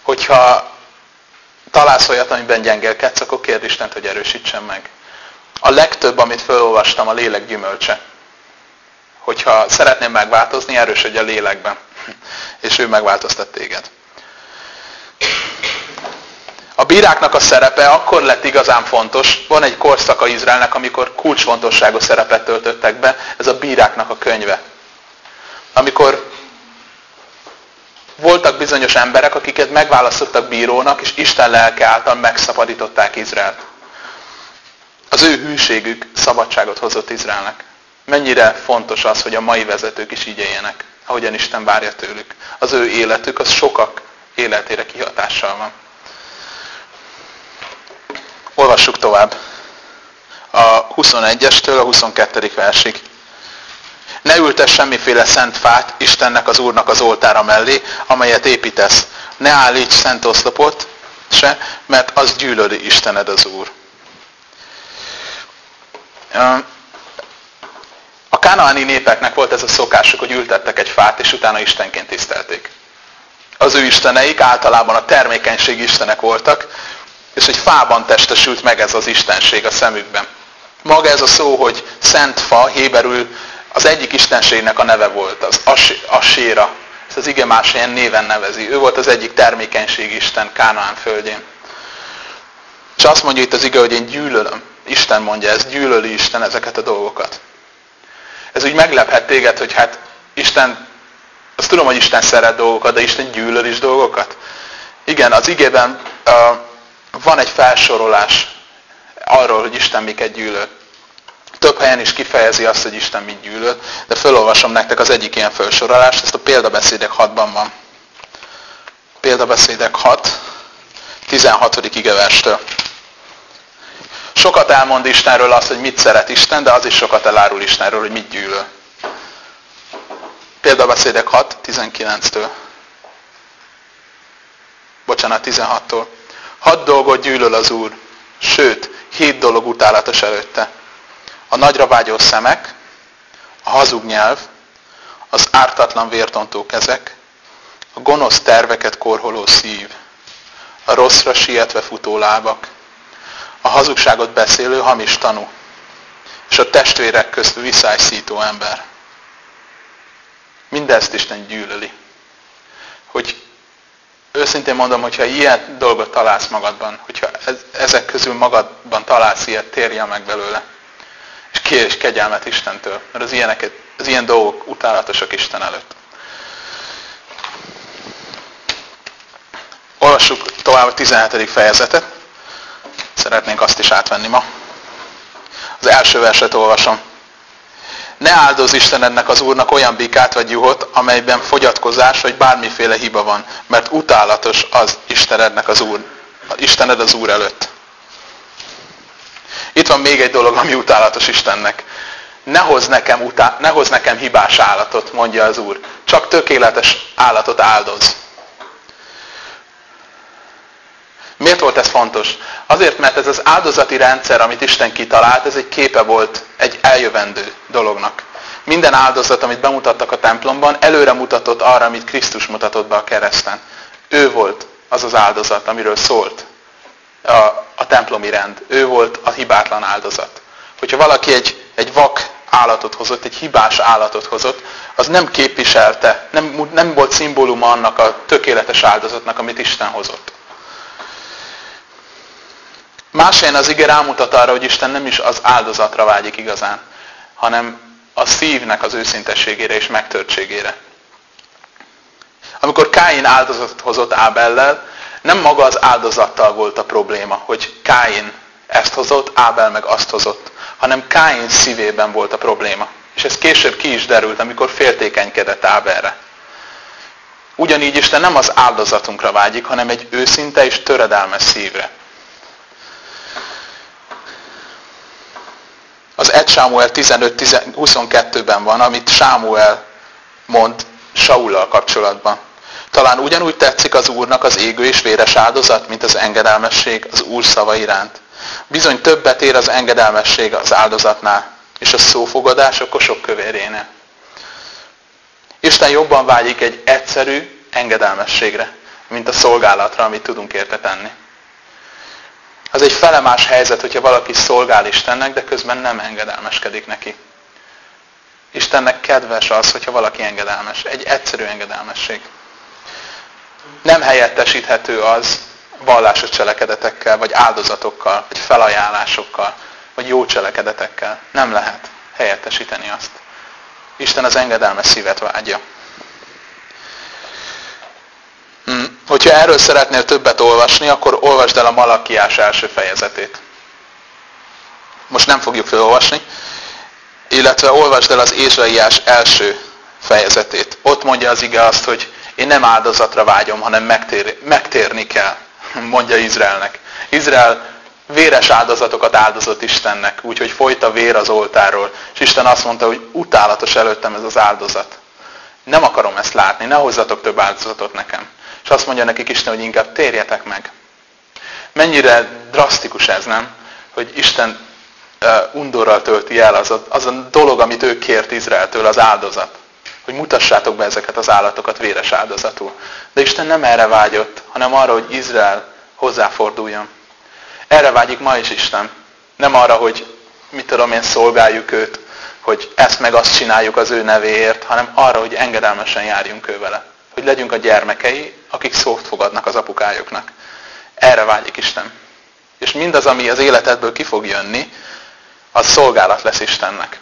[SPEAKER 1] Hogyha találsz olyat, amiben gyengelkedsz, akkor kérd Istent, hogy erősítsen meg. A legtöbb, amit felolvastam, a lélek gyümölcse. Hogyha szeretném megváltozni, erősödj a lélekben. És ő megváltoztat téged. A bíráknak a szerepe akkor lett igazán fontos. Van egy korszaka Izraelnek, amikor kulcsfontosságú szerepet töltöttek be. Ez a bíráknak a könyve. Amikor voltak bizonyos emberek, akiket megválasztottak bírónak, és Isten lelke által megszabadították Izraelt. Az ő hűségük szabadságot hozott Izraelnek. Mennyire fontos az, hogy a mai vezetők is így éljenek, ahogyan Isten várja tőlük. Az ő életük az sokak életére kihatással van. Olvassuk tovább. A 21-estől a 22. versig. Ne ültess semmiféle szent fát Istennek az Úrnak az oltára mellé, amelyet építesz. Ne állíts szent oszlopot se, mert az gyűlöli Istened az Úr. A kánaáni népeknek volt ez a szokásuk, hogy ültettek egy fát, és utána Istenként tisztelték. Az ő isteneik általában a termékenység istenek voltak, és egy fában testesült meg ez az istenség a szemükben. Maga ez a szó, hogy szent fa, héberül az egyik istenségnek a neve volt, az Aséra. Ez az ige más ilyen néven nevezi. Ő volt az egyik termékenység isten Kánaán földjén. És azt mondja itt az ige, hogy én gyűlölöm. Isten mondja ez, gyűlöli Isten ezeket a dolgokat. Ez úgy meglephet téged, hogy hát Isten, azt tudom, hogy Isten szeret dolgokat, de Isten gyűlöl is dolgokat. Igen, az igében uh, van egy felsorolás arról, hogy Isten miket gyűlöl. Több helyen is kifejezi azt, hogy Isten mit gyűlöl, de felolvasom nektek az egyik ilyen felsorolást, ezt a példabeszédek 6-ban van. Példabeszédek 6, 16. igeverstől. Sokat elmond Istenről az, hogy mit szeret Isten, de az is sokat elárul Istenről, hogy mit gyűlöl. Példabeszédek 6, 19-től. Bocsánat, 16-tól. Hat dolgot gyűlöl az Úr, sőt, hét dolog utálatos előtte. A nagyra vágyó szemek, a hazug nyelv, az ártatlan vértontó kezek, a gonosz terveket korholó szív, a rosszra sietve futó lábak, a hazugságot beszélő hamis tanú, és a testvérek közt viszályszító ember. Mindezt Isten gyűlöli. Hogy őszintén mondom, hogyha ilyen dolgot találsz magadban, hogyha ezek közül magadban találsz ilyet, térje meg belőle. És kérj kegyelmet Istentől, mert az, ilyeneket, az ilyen dolgok utálatosak Isten előtt. Olvassuk tovább a 17. fejezetet. Szeretnénk azt is átvenni ma. Az első verset olvasom. Ne áldoz Istenednek az Úrnak olyan bikát vagy juhot, amelyben fogyatkozás vagy bármiféle hiba van, mert utálatos az Istenednek az Úr, Istened az Úr előtt. Itt van még egy dolog, ami utálatos Istennek. Ne hoz, nekem utá- ne hoz nekem hibás állatot, mondja az Úr. Csak tökéletes állatot áldoz. Miért volt ez fontos? Azért, mert ez az áldozati rendszer, amit Isten kitalált, ez egy képe volt egy eljövendő dolognak. Minden áldozat, amit bemutattak a templomban, előre mutatott arra, amit Krisztus mutatott be a kereszten. Ő volt az az áldozat, amiről szólt a, a templomi rend. Ő volt a hibátlan áldozat. Hogyha valaki egy, egy vak állatot hozott, egy hibás állatot hozott, az nem képviselte, nem, nem volt szimbóluma annak a tökéletes áldozatnak, amit Isten hozott. Más az ige rámutat arra, hogy Isten nem is az áldozatra vágyik igazán, hanem a szívnek az őszintességére és megtörtségére. Amikor Káin áldozatot hozott Ábellel, nem maga az áldozattal volt a probléma, hogy Káin ezt hozott, Ábel meg azt hozott, hanem Káin szívében volt a probléma. És ez később ki is derült, amikor féltékenykedett Ábelre. Ugyanígy Isten nem az áldozatunkra vágyik, hanem egy őszinte és töredelmes szívre. Az 1 Sámuel 15-22-ben van, amit Sámuel mond Saullal kapcsolatban. Talán ugyanúgy tetszik az Úrnak az égő és véres áldozat, mint az engedelmesség az Úr szava iránt. Bizony többet ér az engedelmesség az áldozatnál, és a szófogadás a kosok kövérénél. Isten jobban vágyik egy egyszerű engedelmességre, mint a szolgálatra, amit tudunk érte tenni. Az egy felemás helyzet, hogyha valaki szolgál Istennek, de közben nem engedelmeskedik neki. Istennek kedves az, hogyha valaki engedelmes. Egy egyszerű engedelmesség. Nem helyettesíthető az vallásos cselekedetekkel, vagy áldozatokkal, vagy felajánlásokkal, vagy jó cselekedetekkel. Nem lehet helyettesíteni azt. Isten az engedelmes szívet vágya. Hmm. Hogyha erről szeretnél többet olvasni, akkor olvasd el a Malakiás első fejezetét. Most nem fogjuk felolvasni, illetve olvasd el az Ézsaiás első fejezetét. Ott mondja az ige azt, hogy én nem áldozatra vágyom, hanem megtér, megtérni kell, mondja Izraelnek. Izrael véres áldozatokat áldozott Istennek, úgyhogy folyt a vér az oltáról. És Isten azt mondta, hogy utálatos előttem ez az áldozat. Nem akarom ezt látni, ne hozzatok több áldozatot nekem. És azt mondja nekik Isten, hogy inkább térjetek meg. Mennyire drasztikus ez, nem? Hogy Isten undorral tölti el az a, az a dolog, amit ő kért Izraeltől, az áldozat. Hogy mutassátok be ezeket az állatokat véres áldozatul. De Isten nem erre vágyott, hanem arra, hogy Izrael hozzáforduljon. Erre vágyik ma is Isten. Nem arra, hogy mit tudom én, szolgáljuk őt, hogy ezt meg azt csináljuk az ő nevéért, hanem arra, hogy engedelmesen járjunk ő vele hogy legyünk a gyermekei, akik szót fogadnak az apukájuknak. Erre vágyik Isten. És mindaz, ami az életedből ki fog jönni, az szolgálat lesz Istennek.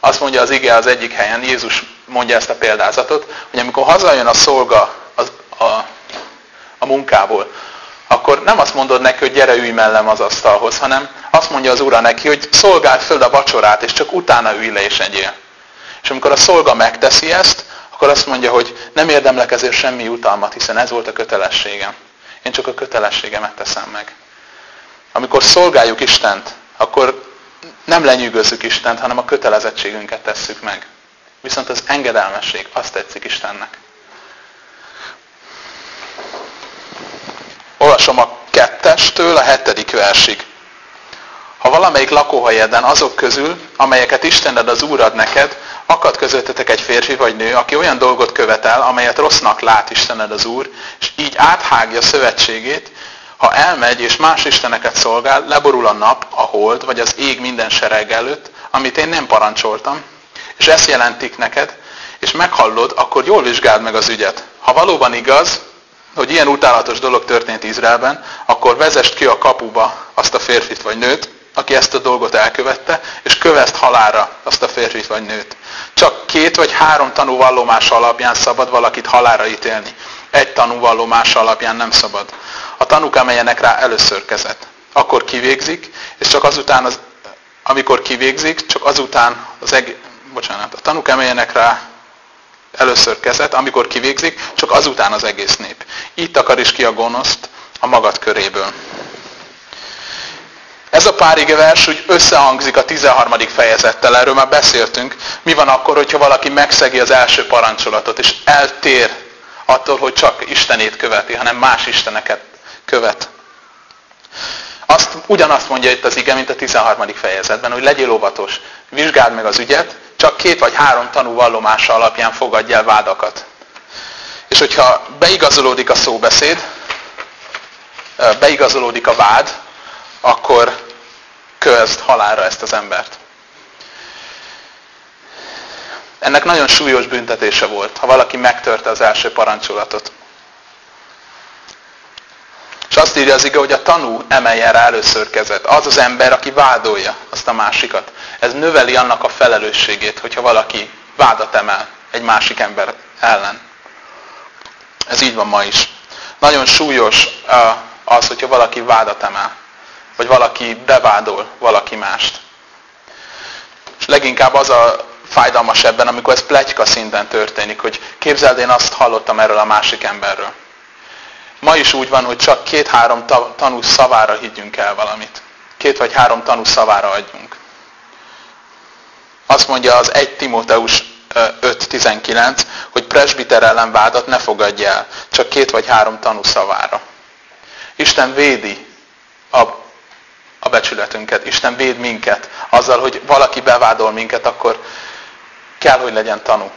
[SPEAKER 1] Azt mondja az ige az egyik helyen, Jézus mondja ezt a példázatot, hogy amikor hazajön a szolga az, a, a munkából, akkor nem azt mondod neki, hogy gyere ülj mellem az asztalhoz, hanem azt mondja az ura neki, hogy szolgálj föl a vacsorát, és csak utána ülj le és egyél. És amikor a szolga megteszi ezt, akkor azt mondja, hogy nem érdemlek ezért semmi utalmat, hiszen ez volt a kötelességem. Én csak a kötelességemet teszem meg. Amikor szolgáljuk Istent, akkor nem lenyűgözzük Istent, hanem a kötelezettségünket tesszük meg. Viszont az engedelmesség, azt tetszik Istennek. Olvasom a kettestől a hetedik versig. Ha valamelyik lakóhelyeden azok közül, amelyeket Istened az Úr ad neked, akad közöttetek egy férfi vagy nő, aki olyan dolgot követel, amelyet rossznak lát Istened az Úr, és így áthágja szövetségét, ha elmegy és más isteneket szolgál, leborul a nap, a hold, vagy az ég minden sereg előtt, amit én nem parancsoltam, és ezt jelentik neked, és meghallod, akkor jól vizsgáld meg az ügyet. Ha valóban igaz, hogy ilyen utálatos dolog történt Izraelben, akkor vezest ki a kapuba azt a férfit vagy nőt, aki ezt a dolgot elkövette, és köveszt halára azt a férfit vagy nőt. Csak két vagy három tanúvallomás alapján szabad valakit halára ítélni. Egy tanúvallomás alapján nem szabad. A tanúk emeljenek rá először kezet. Akkor kivégzik, és csak azután, az, amikor kivégzik, csak azután az egész, bocsánat, a tanúk emeljenek rá először kezet, amikor kivégzik, csak azután az egész nép. Így takar is ki a gonoszt a magad köréből. Ez a pár vers úgy összehangzik a 13. fejezettel, erről már beszéltünk. Mi van akkor, hogyha valaki megszegi az első parancsolatot, és eltér attól, hogy csak Istenét követi, hanem más isteneket követ. Azt, ugyanazt mondja itt az ige, mint a 13. fejezetben, hogy legyél óvatos, vizsgáld meg az ügyet, csak két vagy három tanú vallomása alapján fogadj el vádakat. És hogyha beigazolódik a szóbeszéd, beigazolódik a vád, akkor közd halálra ezt az embert. Ennek nagyon súlyos büntetése volt, ha valaki megtörte az első parancsolatot. És azt írja az ige, hogy a tanú emeljen rá először kezet. Az az ember, aki vádolja azt a másikat. Ez növeli annak a felelősségét, hogyha valaki vádat emel egy másik ember ellen. Ez így van ma is. Nagyon súlyos az, hogyha valaki vádat emel, vagy valaki bevádol valaki mást. És leginkább az a fájdalmas ebben, amikor ez plegyka szinten történik, hogy képzeld, én azt hallottam erről a másik emberről. Ma is úgy van, hogy csak két-három tanú szavára higgyünk el valamit. Két vagy három tanú szavára adjunk. Azt mondja az 1 Timóteus 5.19, hogy presbiter ellen vádat ne fogadj el, csak két vagy három tanú szavára. Isten védi a, a becsületünket, Isten véd minket azzal, hogy valaki bevádol minket, akkor kell, hogy legyen tanú.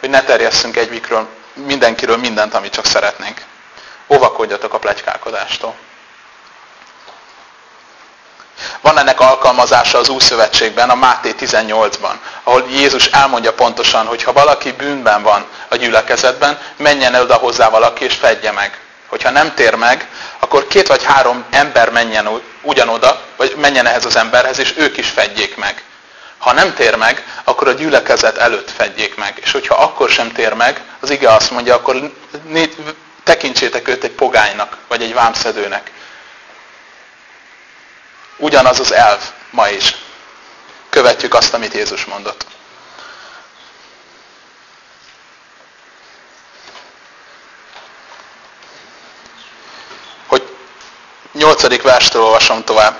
[SPEAKER 1] Hogy ne terjesszünk egyikről, mindenkiről mindent, amit csak szeretnénk. Óvakodjatok a plegykálkodástól. Van ennek alkalmazása az Újszövetségben, a Máté 18-ban, ahol Jézus elmondja pontosan, hogy ha valaki bűnben van a gyülekezetben, menjen el oda hozzá valaki és fedje meg. Hogyha nem tér meg, akkor két vagy három ember menjen ugyanoda, vagy menjen ehhez az emberhez, és ők is fedjék meg. Ha nem tér meg, akkor a gyülekezet előtt fedjék meg. És hogyha akkor sem tér meg, az ige azt mondja, akkor tekintsétek őt egy pogánynak, vagy egy vámszedőnek. Ugyanaz az elv ma is. Követjük azt, amit Jézus mondott. 8. verstől olvasom tovább.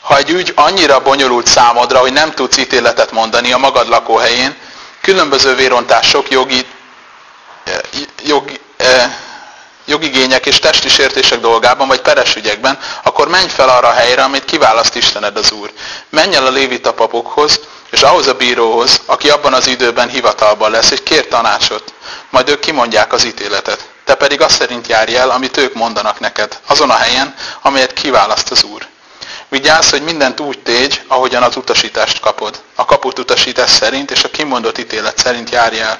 [SPEAKER 1] Ha egy ügy annyira bonyolult számodra, hogy nem tudsz ítéletet mondani a magad lakóhelyén, különböző vérontások, jogi, eh, jog, eh, jogigények és testi sértések dolgában, vagy peres ügyekben, akkor menj fel arra a helyre, amit kiválaszt Istened az Úr. Menj el a lévita papokhoz, és ahhoz a bíróhoz, aki abban az időben hivatalban lesz, és kér tanácsot. Majd ők kimondják az ítéletet. Te pedig azt szerint járj el, amit ők mondanak neked, azon a helyen, amelyet kiválaszt az Úr. Vigyázz, hogy mindent úgy tégy, ahogyan az utasítást kapod. A kaput utasítás szerint és a kimondott ítélet szerint járj el.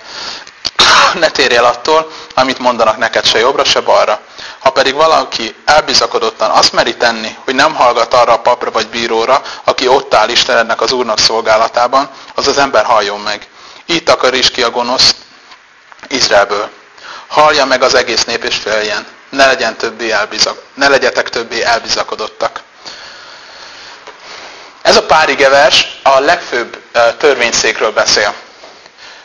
[SPEAKER 1] ne térj el attól, amit mondanak neked se jobbra, se balra. Ha pedig valaki elbizakodottan azt meri tenni, hogy nem hallgat arra a papra vagy bíróra, aki ott áll Istenednek az Úrnak szolgálatában, az az ember halljon meg. Így takaríts ki a gonosz Izraelből. Hallja meg az egész nép és féljen. Ne, legyen többé elbizak, ne legyetek többé elbizakodottak. Ez a pár igevers a legfőbb törvényszékről beszél.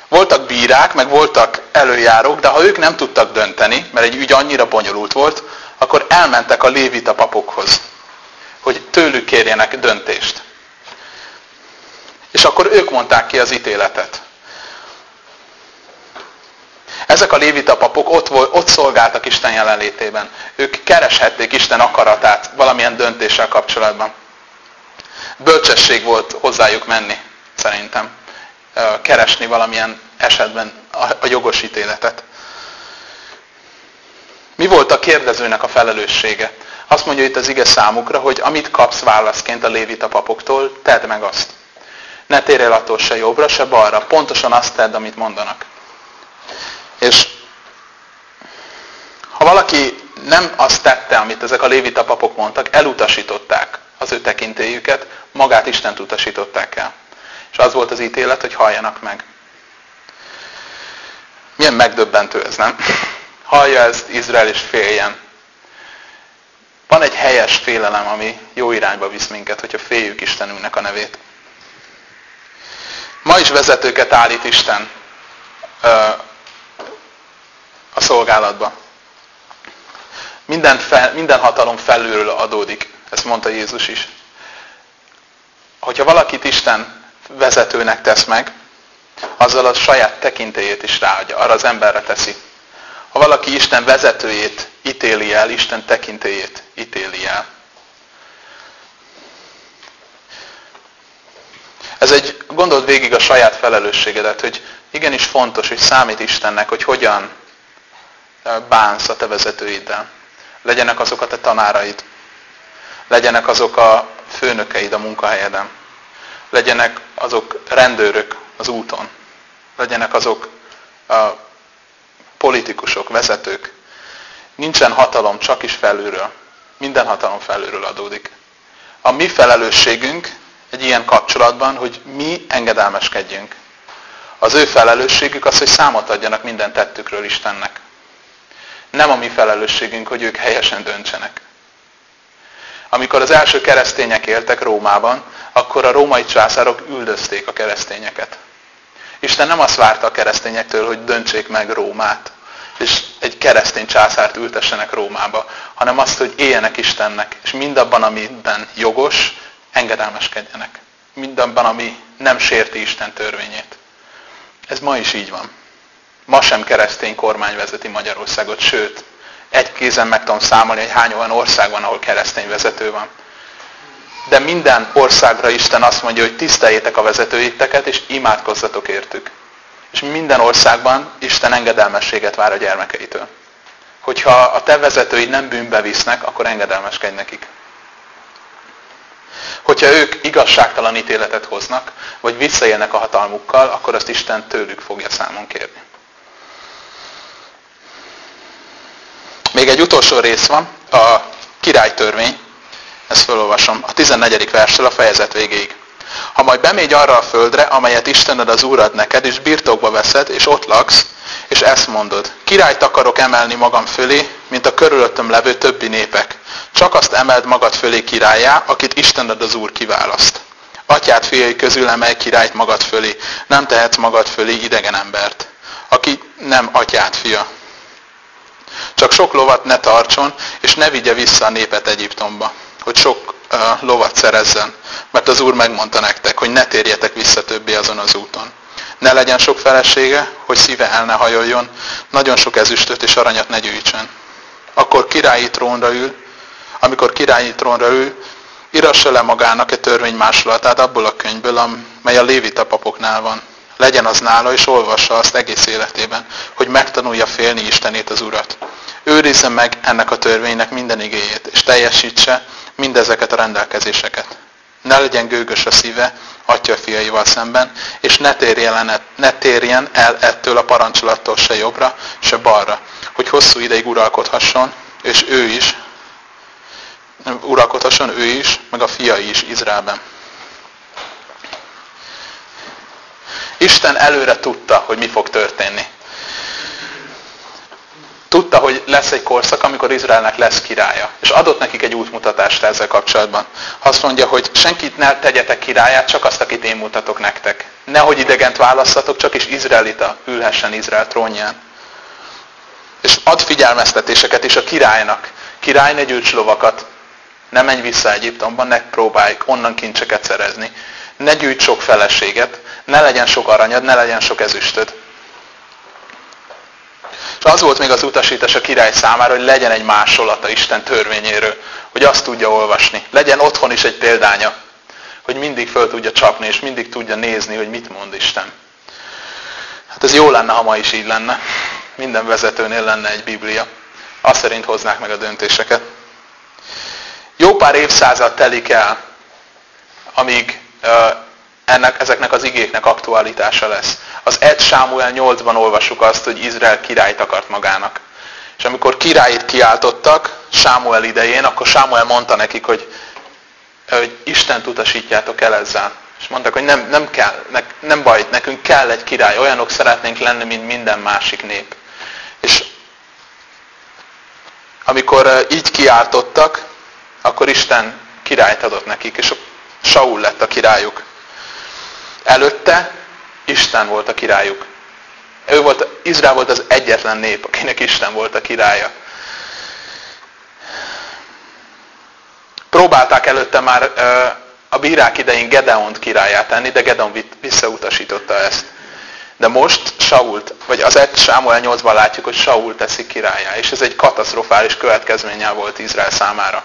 [SPEAKER 1] Voltak bírák, meg voltak előjárók, de ha ők nem tudtak dönteni, mert egy ügy annyira bonyolult volt, akkor elmentek a lévita papokhoz, hogy tőlük kérjenek döntést. És akkor ők mondták ki az ítéletet. Ezek a lévita papok ott, ott szolgáltak Isten jelenlétében. Ők kereshették Isten akaratát valamilyen döntéssel kapcsolatban. Bölcsesség volt hozzájuk menni, szerintem. Keresni valamilyen esetben a jogos ítéletet. Mi volt a kérdezőnek a felelőssége? Azt mondja itt az ige számukra, hogy amit kapsz válaszként a lévita papoktól, tedd meg azt. Ne térj el attól se jobbra, se balra. Pontosan azt tedd, amit mondanak. És ha valaki nem azt tette, amit ezek a lévita papok mondtak, elutasították az ő tekintélyüket, magát Istent utasították el. És az volt az ítélet, hogy halljanak meg. Milyen megdöbbentő ez, nem? Hallja ezt Izrael és féljen. Van egy helyes félelem, ami jó irányba visz minket, hogyha féljük Istenünknek a nevét. Ma is vezetőket állít Isten a szolgálatba. Minden, fel, minden hatalom felülről adódik Ezt mondta Jézus is. Hogyha valakit Isten vezetőnek tesz meg, azzal a saját tekintélyét is ráadja, arra az emberre teszi. Ha valaki Isten vezetőjét ítéli el, Isten tekintélyét ítéli el. Ez egy, gondold végig a saját felelősségedet, hogy igenis fontos, hogy számít Istennek, hogy hogyan bánsz a te vezetőiddel. Legyenek azok a te tanáraid. Legyenek azok a főnökeid a munkahelyeden. Legyenek azok rendőrök az úton. Legyenek azok a politikusok, vezetők. Nincsen hatalom, csak is felülről. Minden hatalom felülről adódik. A mi felelősségünk egy ilyen kapcsolatban, hogy mi engedelmeskedjünk. Az ő felelősségük az, hogy számot adjanak minden tettükről Istennek. Nem a mi felelősségünk, hogy ők helyesen döntsenek. Amikor az első keresztények éltek Rómában, akkor a római császárok üldözték a keresztényeket. Isten nem azt várta a keresztényektől, hogy döntsék meg Rómát, és egy keresztény császárt ültessenek Rómába, hanem azt, hogy éljenek Istennek, és mindabban, amiben jogos, engedelmeskedjenek. Mindabban, ami nem sérti Isten törvényét. Ez ma is így van. Ma sem keresztény kormány vezeti Magyarországot, sőt, egy kézen meg tudom számolni, hogy hány olyan ország van, ahol keresztény vezető van. De minden országra Isten azt mondja, hogy tiszteljétek a vezetőiteket, és imádkozzatok értük. És minden országban Isten engedelmességet vár a gyermekeitől. Hogyha a te vezetőid nem bűnbe visznek, akkor engedelmeskedj nekik. Hogyha ők igazságtalan ítéletet hoznak, vagy visszaélnek a hatalmukkal, akkor azt Isten tőlük fogja számon kérni. Még egy utolsó rész van, a királytörvény. Ezt felolvasom. A 14. verstől a fejezet végéig. Ha majd bemégy arra a földre, amelyet Istened az Úr neked, és birtokba veszed, és ott laksz, és ezt mondod, királyt akarok emelni magam fölé, mint a körülöttem levő többi népek. Csak azt emeld magad fölé királyá, akit Istened az Úr kiválaszt. Atyád fiai közül emelj királyt magad fölé, nem tehetsz magad fölé idegen embert, aki nem atyád fia. Csak sok lovat ne tartson, és ne vigye vissza a népet Egyiptomba, hogy sok uh, lovat szerezzen. Mert az Úr megmondta nektek, hogy ne térjetek vissza többé azon az úton. Ne legyen sok felesége, hogy szíve el ne hajoljon, nagyon sok ezüstöt és aranyat ne gyűjtsen. Akkor királyi trónra ül, amikor királyi trónra ül, írassa le magának egy törvény másolatát abból a könyvből, amely a lévita papoknál van. Legyen az nála, és olvassa azt egész életében, hogy megtanulja félni Istenét az Urat. Őrizze meg ennek a törvénynek minden igéjét, és teljesítse mindezeket a rendelkezéseket. Ne legyen gőgös a szíve atya fiaival szemben, és ne térjen, el, ne térjen el ettől a parancsolattól se jobbra, se balra, hogy hosszú ideig uralkodhasson, és ő is, uralkodhasson ő is, meg a fiai is Izraelben. Isten előre tudta, hogy mi fog történni. Tudta, hogy lesz egy korszak, amikor Izraelnek lesz királya. És adott nekik egy útmutatást ezzel kapcsolatban. Azt mondja, hogy senkit ne tegyetek királyát, csak azt, akit én mutatok nektek. Nehogy idegent választatok, csak is Izraelita ülhessen Izrael trónján. És ad figyelmeztetéseket is a királynak. Király ne gyűjts lovakat, ne menj vissza Egyiptomba, ne próbálj onnan kincseket szerezni. Ne gyűjts sok feleséget, ne legyen sok aranyad, ne legyen sok ezüstöd. És az volt még az utasítás a király számára, hogy legyen egy másolata Isten törvényéről, hogy azt tudja olvasni. Legyen otthon is egy példánya, hogy mindig föl tudja csapni, és mindig tudja nézni, hogy mit mond Isten. Hát ez jó lenne, ha ma is így lenne. Minden vezetőnél lenne egy Biblia. Azt szerint hoznák meg a döntéseket. Jó pár évszázad telik el, amíg ennek, ezeknek az igéknek aktualitása lesz. Az 1 Sámuel 8-ban olvassuk azt, hogy Izrael királyt akart magának. És amikor királyt kiáltottak Sámuel idején, akkor Sámuel mondta nekik, hogy, hogy Isten utasítjátok el ezzel. És mondták, hogy nem, nem kell, ne, nem baj, nekünk kell egy király, olyanok szeretnénk lenni, mint minden másik nép. És amikor így kiáltottak, akkor Isten királyt adott nekik, és Saul lett a királyuk. Előtte Isten volt a királyuk. Ő volt, Izrael volt az egyetlen nép, akinek Isten volt a királya. Próbálták előtte már a bírák idején Gedeont királyát tenni, de Gedeon visszautasította ezt. De most Sault, vagy az 1 Sámuel 8-ban látjuk, hogy Saul teszi királyá, és ez egy katasztrofális következménye volt Izrael számára.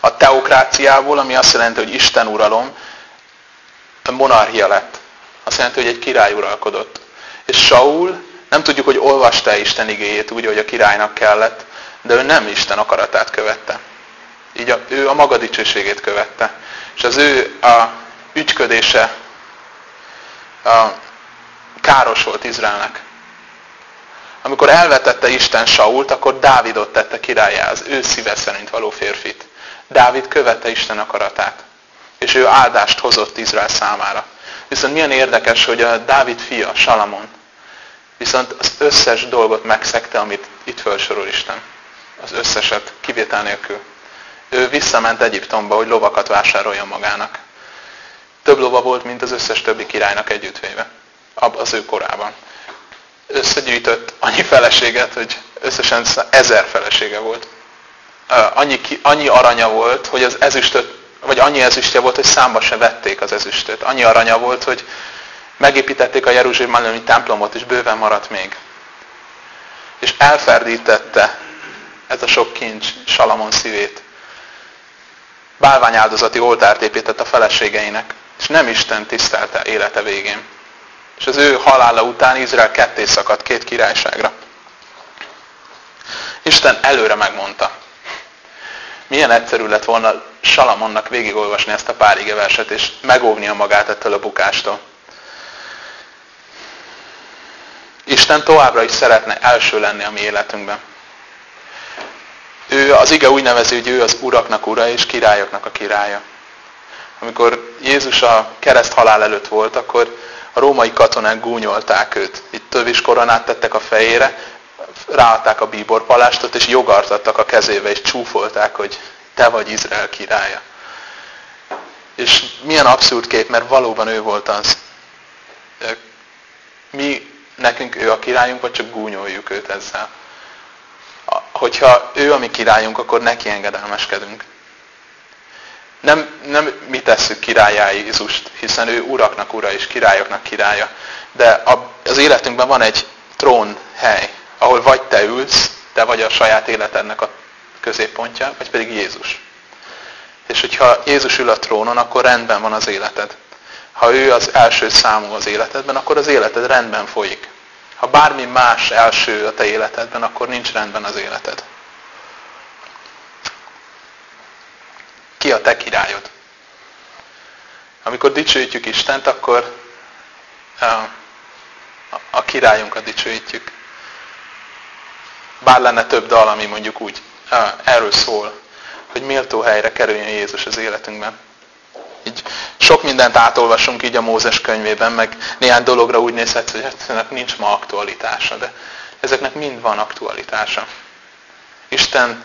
[SPEAKER 1] A teokráciából, ami azt jelenti, hogy Isten uralom, monarchia lett. Azt jelenti, hogy egy király uralkodott. És Saul, nem tudjuk, hogy olvasta Isten igéjét úgy, hogy a királynak kellett, de ő nem Isten akaratát követte. Így a, ő a maga dicsőségét követte. És az ő a ügyködése a, káros volt Izraelnek. Amikor elvetette Isten Sault, akkor Dávidot tette királyá, az ő szíve szerint való férfit. Dávid követte Isten akaratát. És ő áldást hozott Izrael számára. Viszont milyen érdekes, hogy a Dávid fia, Salamon, viszont az összes dolgot megszegte, amit itt felsorol Isten. Az összeset, kivétel nélkül. Ő visszament Egyiptomba, hogy lovakat vásároljon magának. Több lova volt, mint az összes többi királynak együttvéve az ő korában. Összegyűjtött annyi feleséget, hogy összesen ezer felesége volt. Annyi, annyi aranya volt, hogy az ezüstöt, vagy annyi ezüstje volt, hogy számba se vették az ezüstöt. Annyi aranya volt, hogy megépítették a Jeruzsálemi templomot, és bőven maradt még. És elferdítette ez a sok kincs Salamon szívét. Bálványáldozati oltárt épített a feleségeinek, és nem Isten tisztelte élete végén. És az ő halála után Izrael ketté szakadt két királyságra. Isten előre megmondta. Milyen egyszerű lett volna Salamonnak végigolvasni ezt a pár verset, és megóvnia magát ettől a bukástól. Isten továbbra is szeretne első lenni a mi életünkben. Ő az ige úgy nevezi, hogy ő az uraknak ura és királyoknak a királya. Amikor Jézus a kereszt halál előtt volt, akkor a római katonák gúnyolták őt. Itt tövis koronát tettek a fejére, ráadták a bíborpalástot, és jogartattak a kezébe, és csúfolták, hogy te vagy Izrael királya. És milyen abszurd kép, mert valóban ő volt az. Mi, nekünk ő a királyunk, vagy csak gúnyoljuk őt ezzel. Hogyha ő a mi királyunk, akkor neki engedelmeskedünk. Nem, nem mi tesszük királyá Jézust, hiszen ő uraknak ura és királyoknak királya. De az életünkben van egy trónhely, ahol vagy te ülsz, te vagy a saját életednek a középpontja, vagy pedig Jézus. És hogyha Jézus ül a trónon, akkor rendben van az életed. Ha ő az első számú az életedben, akkor az életed rendben folyik. Ha bármi más első a te életedben, akkor nincs rendben az életed. Ki a te királyod? Amikor dicsőítjük Istent, akkor a királyunkat dicsőítjük. Bár lenne több dal, ami mondjuk úgy erről szól, hogy méltó helyre kerüljön Jézus az életünkben. Így sok mindent átolvasunk így a Mózes könyvében, meg néhány dologra úgy nézhetsz, hogy ennek nincs ma aktualitása, de ezeknek mind van aktualitása. Isten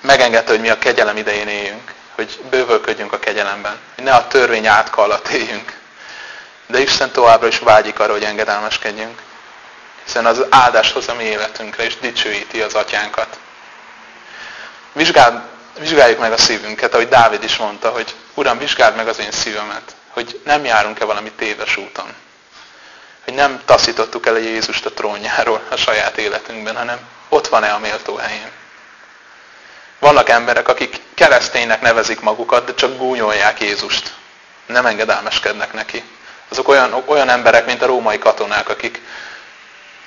[SPEAKER 1] megengedte, hogy mi a kegyelem idején éljünk, hogy bővölködjünk a kegyelemben, hogy ne a törvény átka alatt éljünk. De Isten továbbra is vágyik arra, hogy engedelmeskedjünk. Hiszen az áldást hoz a mi életünkre, és dicsőíti az atyánkat. Vizsgál, vizsgáljuk meg a szívünket, ahogy Dávid is mondta, hogy Uram, vizsgáld meg az én szívemet, hogy nem járunk-e valami téves úton. Hogy nem taszítottuk el Jézust a trónjáról a saját életünkben, hanem ott van-e a méltó helyén. Vannak emberek, akik kereszténynek nevezik magukat, de csak gúnyolják Jézust. Nem engedelmeskednek neki. Azok olyan, olyan emberek, mint a római katonák, akik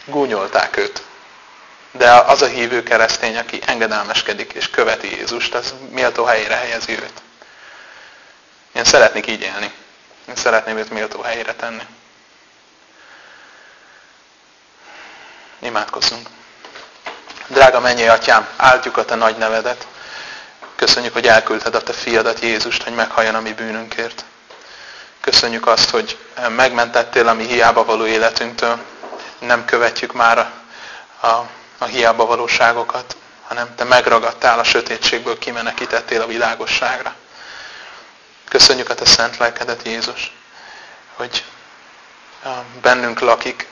[SPEAKER 1] gúnyolták őt. De az a hívő keresztény, aki engedelmeskedik és követi Jézust, az méltó helyére helyezi őt. Én szeretnék így élni. Én szeretném őt méltó helyére tenni. Imádkozzunk. Drága mennyi atyám, áldjuk a te nagy nevedet. Köszönjük, hogy elküldted a te fiadat Jézust, hogy meghalljon a mi bűnünkért. Köszönjük azt, hogy megmentettél a mi hiába való életünktől. Nem követjük már a, a, a hiába valóságokat, hanem te megragadtál a sötétségből, kimenekítettél a világosságra. Köszönjük a te szent lelkedet, Jézus, hogy bennünk lakik,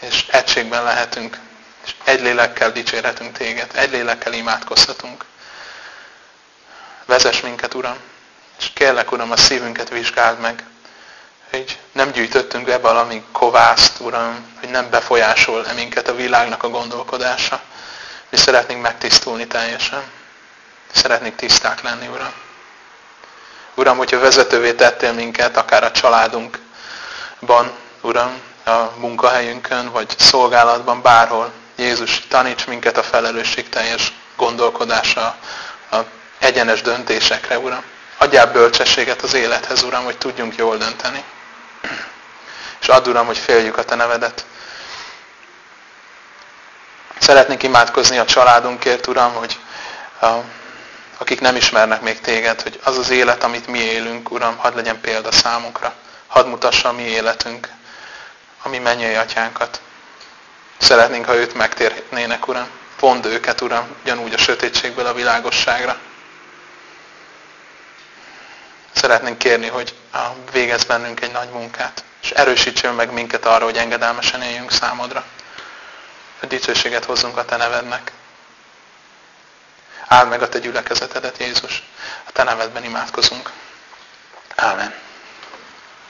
[SPEAKER 1] és egységben lehetünk és egy lélekkel dicsérhetünk téged, egy lélekkel imádkozhatunk. vezess minket, Uram, és kérlek, Uram, a szívünket vizsgáld meg, hogy nem gyűjtöttünk be valami kovászt, Uram, hogy nem befolyásol -e minket a világnak a gondolkodása. Mi szeretnénk megtisztulni teljesen. Szeretnénk tiszták lenni, Uram. Uram, hogyha vezetővé tettél minket, akár a családunkban, Uram, a munkahelyünkön, vagy szolgálatban, bárhol, Jézus, taníts minket a felelősség teljes gondolkodásra, a egyenes döntésekre, Uram. Adjál bölcsességet az élethez, Uram, hogy tudjunk jól dönteni. És add, Uram, hogy féljük a Te nevedet. Szeretnénk imádkozni a családunkért, Uram, hogy akik nem ismernek még Téged, hogy az az élet, amit mi élünk, Uram, hadd legyen példa számunkra. Hadd mutassa a mi életünk, a mi mennyei atyánkat. Szeretnénk, ha őt megtérnének, Uram. Vond őket, Uram, ugyanúgy a sötétségből a világosságra. Szeretnénk kérni, hogy végez bennünk egy nagy munkát, és erősítsen meg minket arra, hogy engedelmesen éljünk számodra. Hogy dicsőséget hozzunk a Te nevednek. Áld meg a Te gyülekezetedet, Jézus. A Te nevedben imádkozunk. Ámen.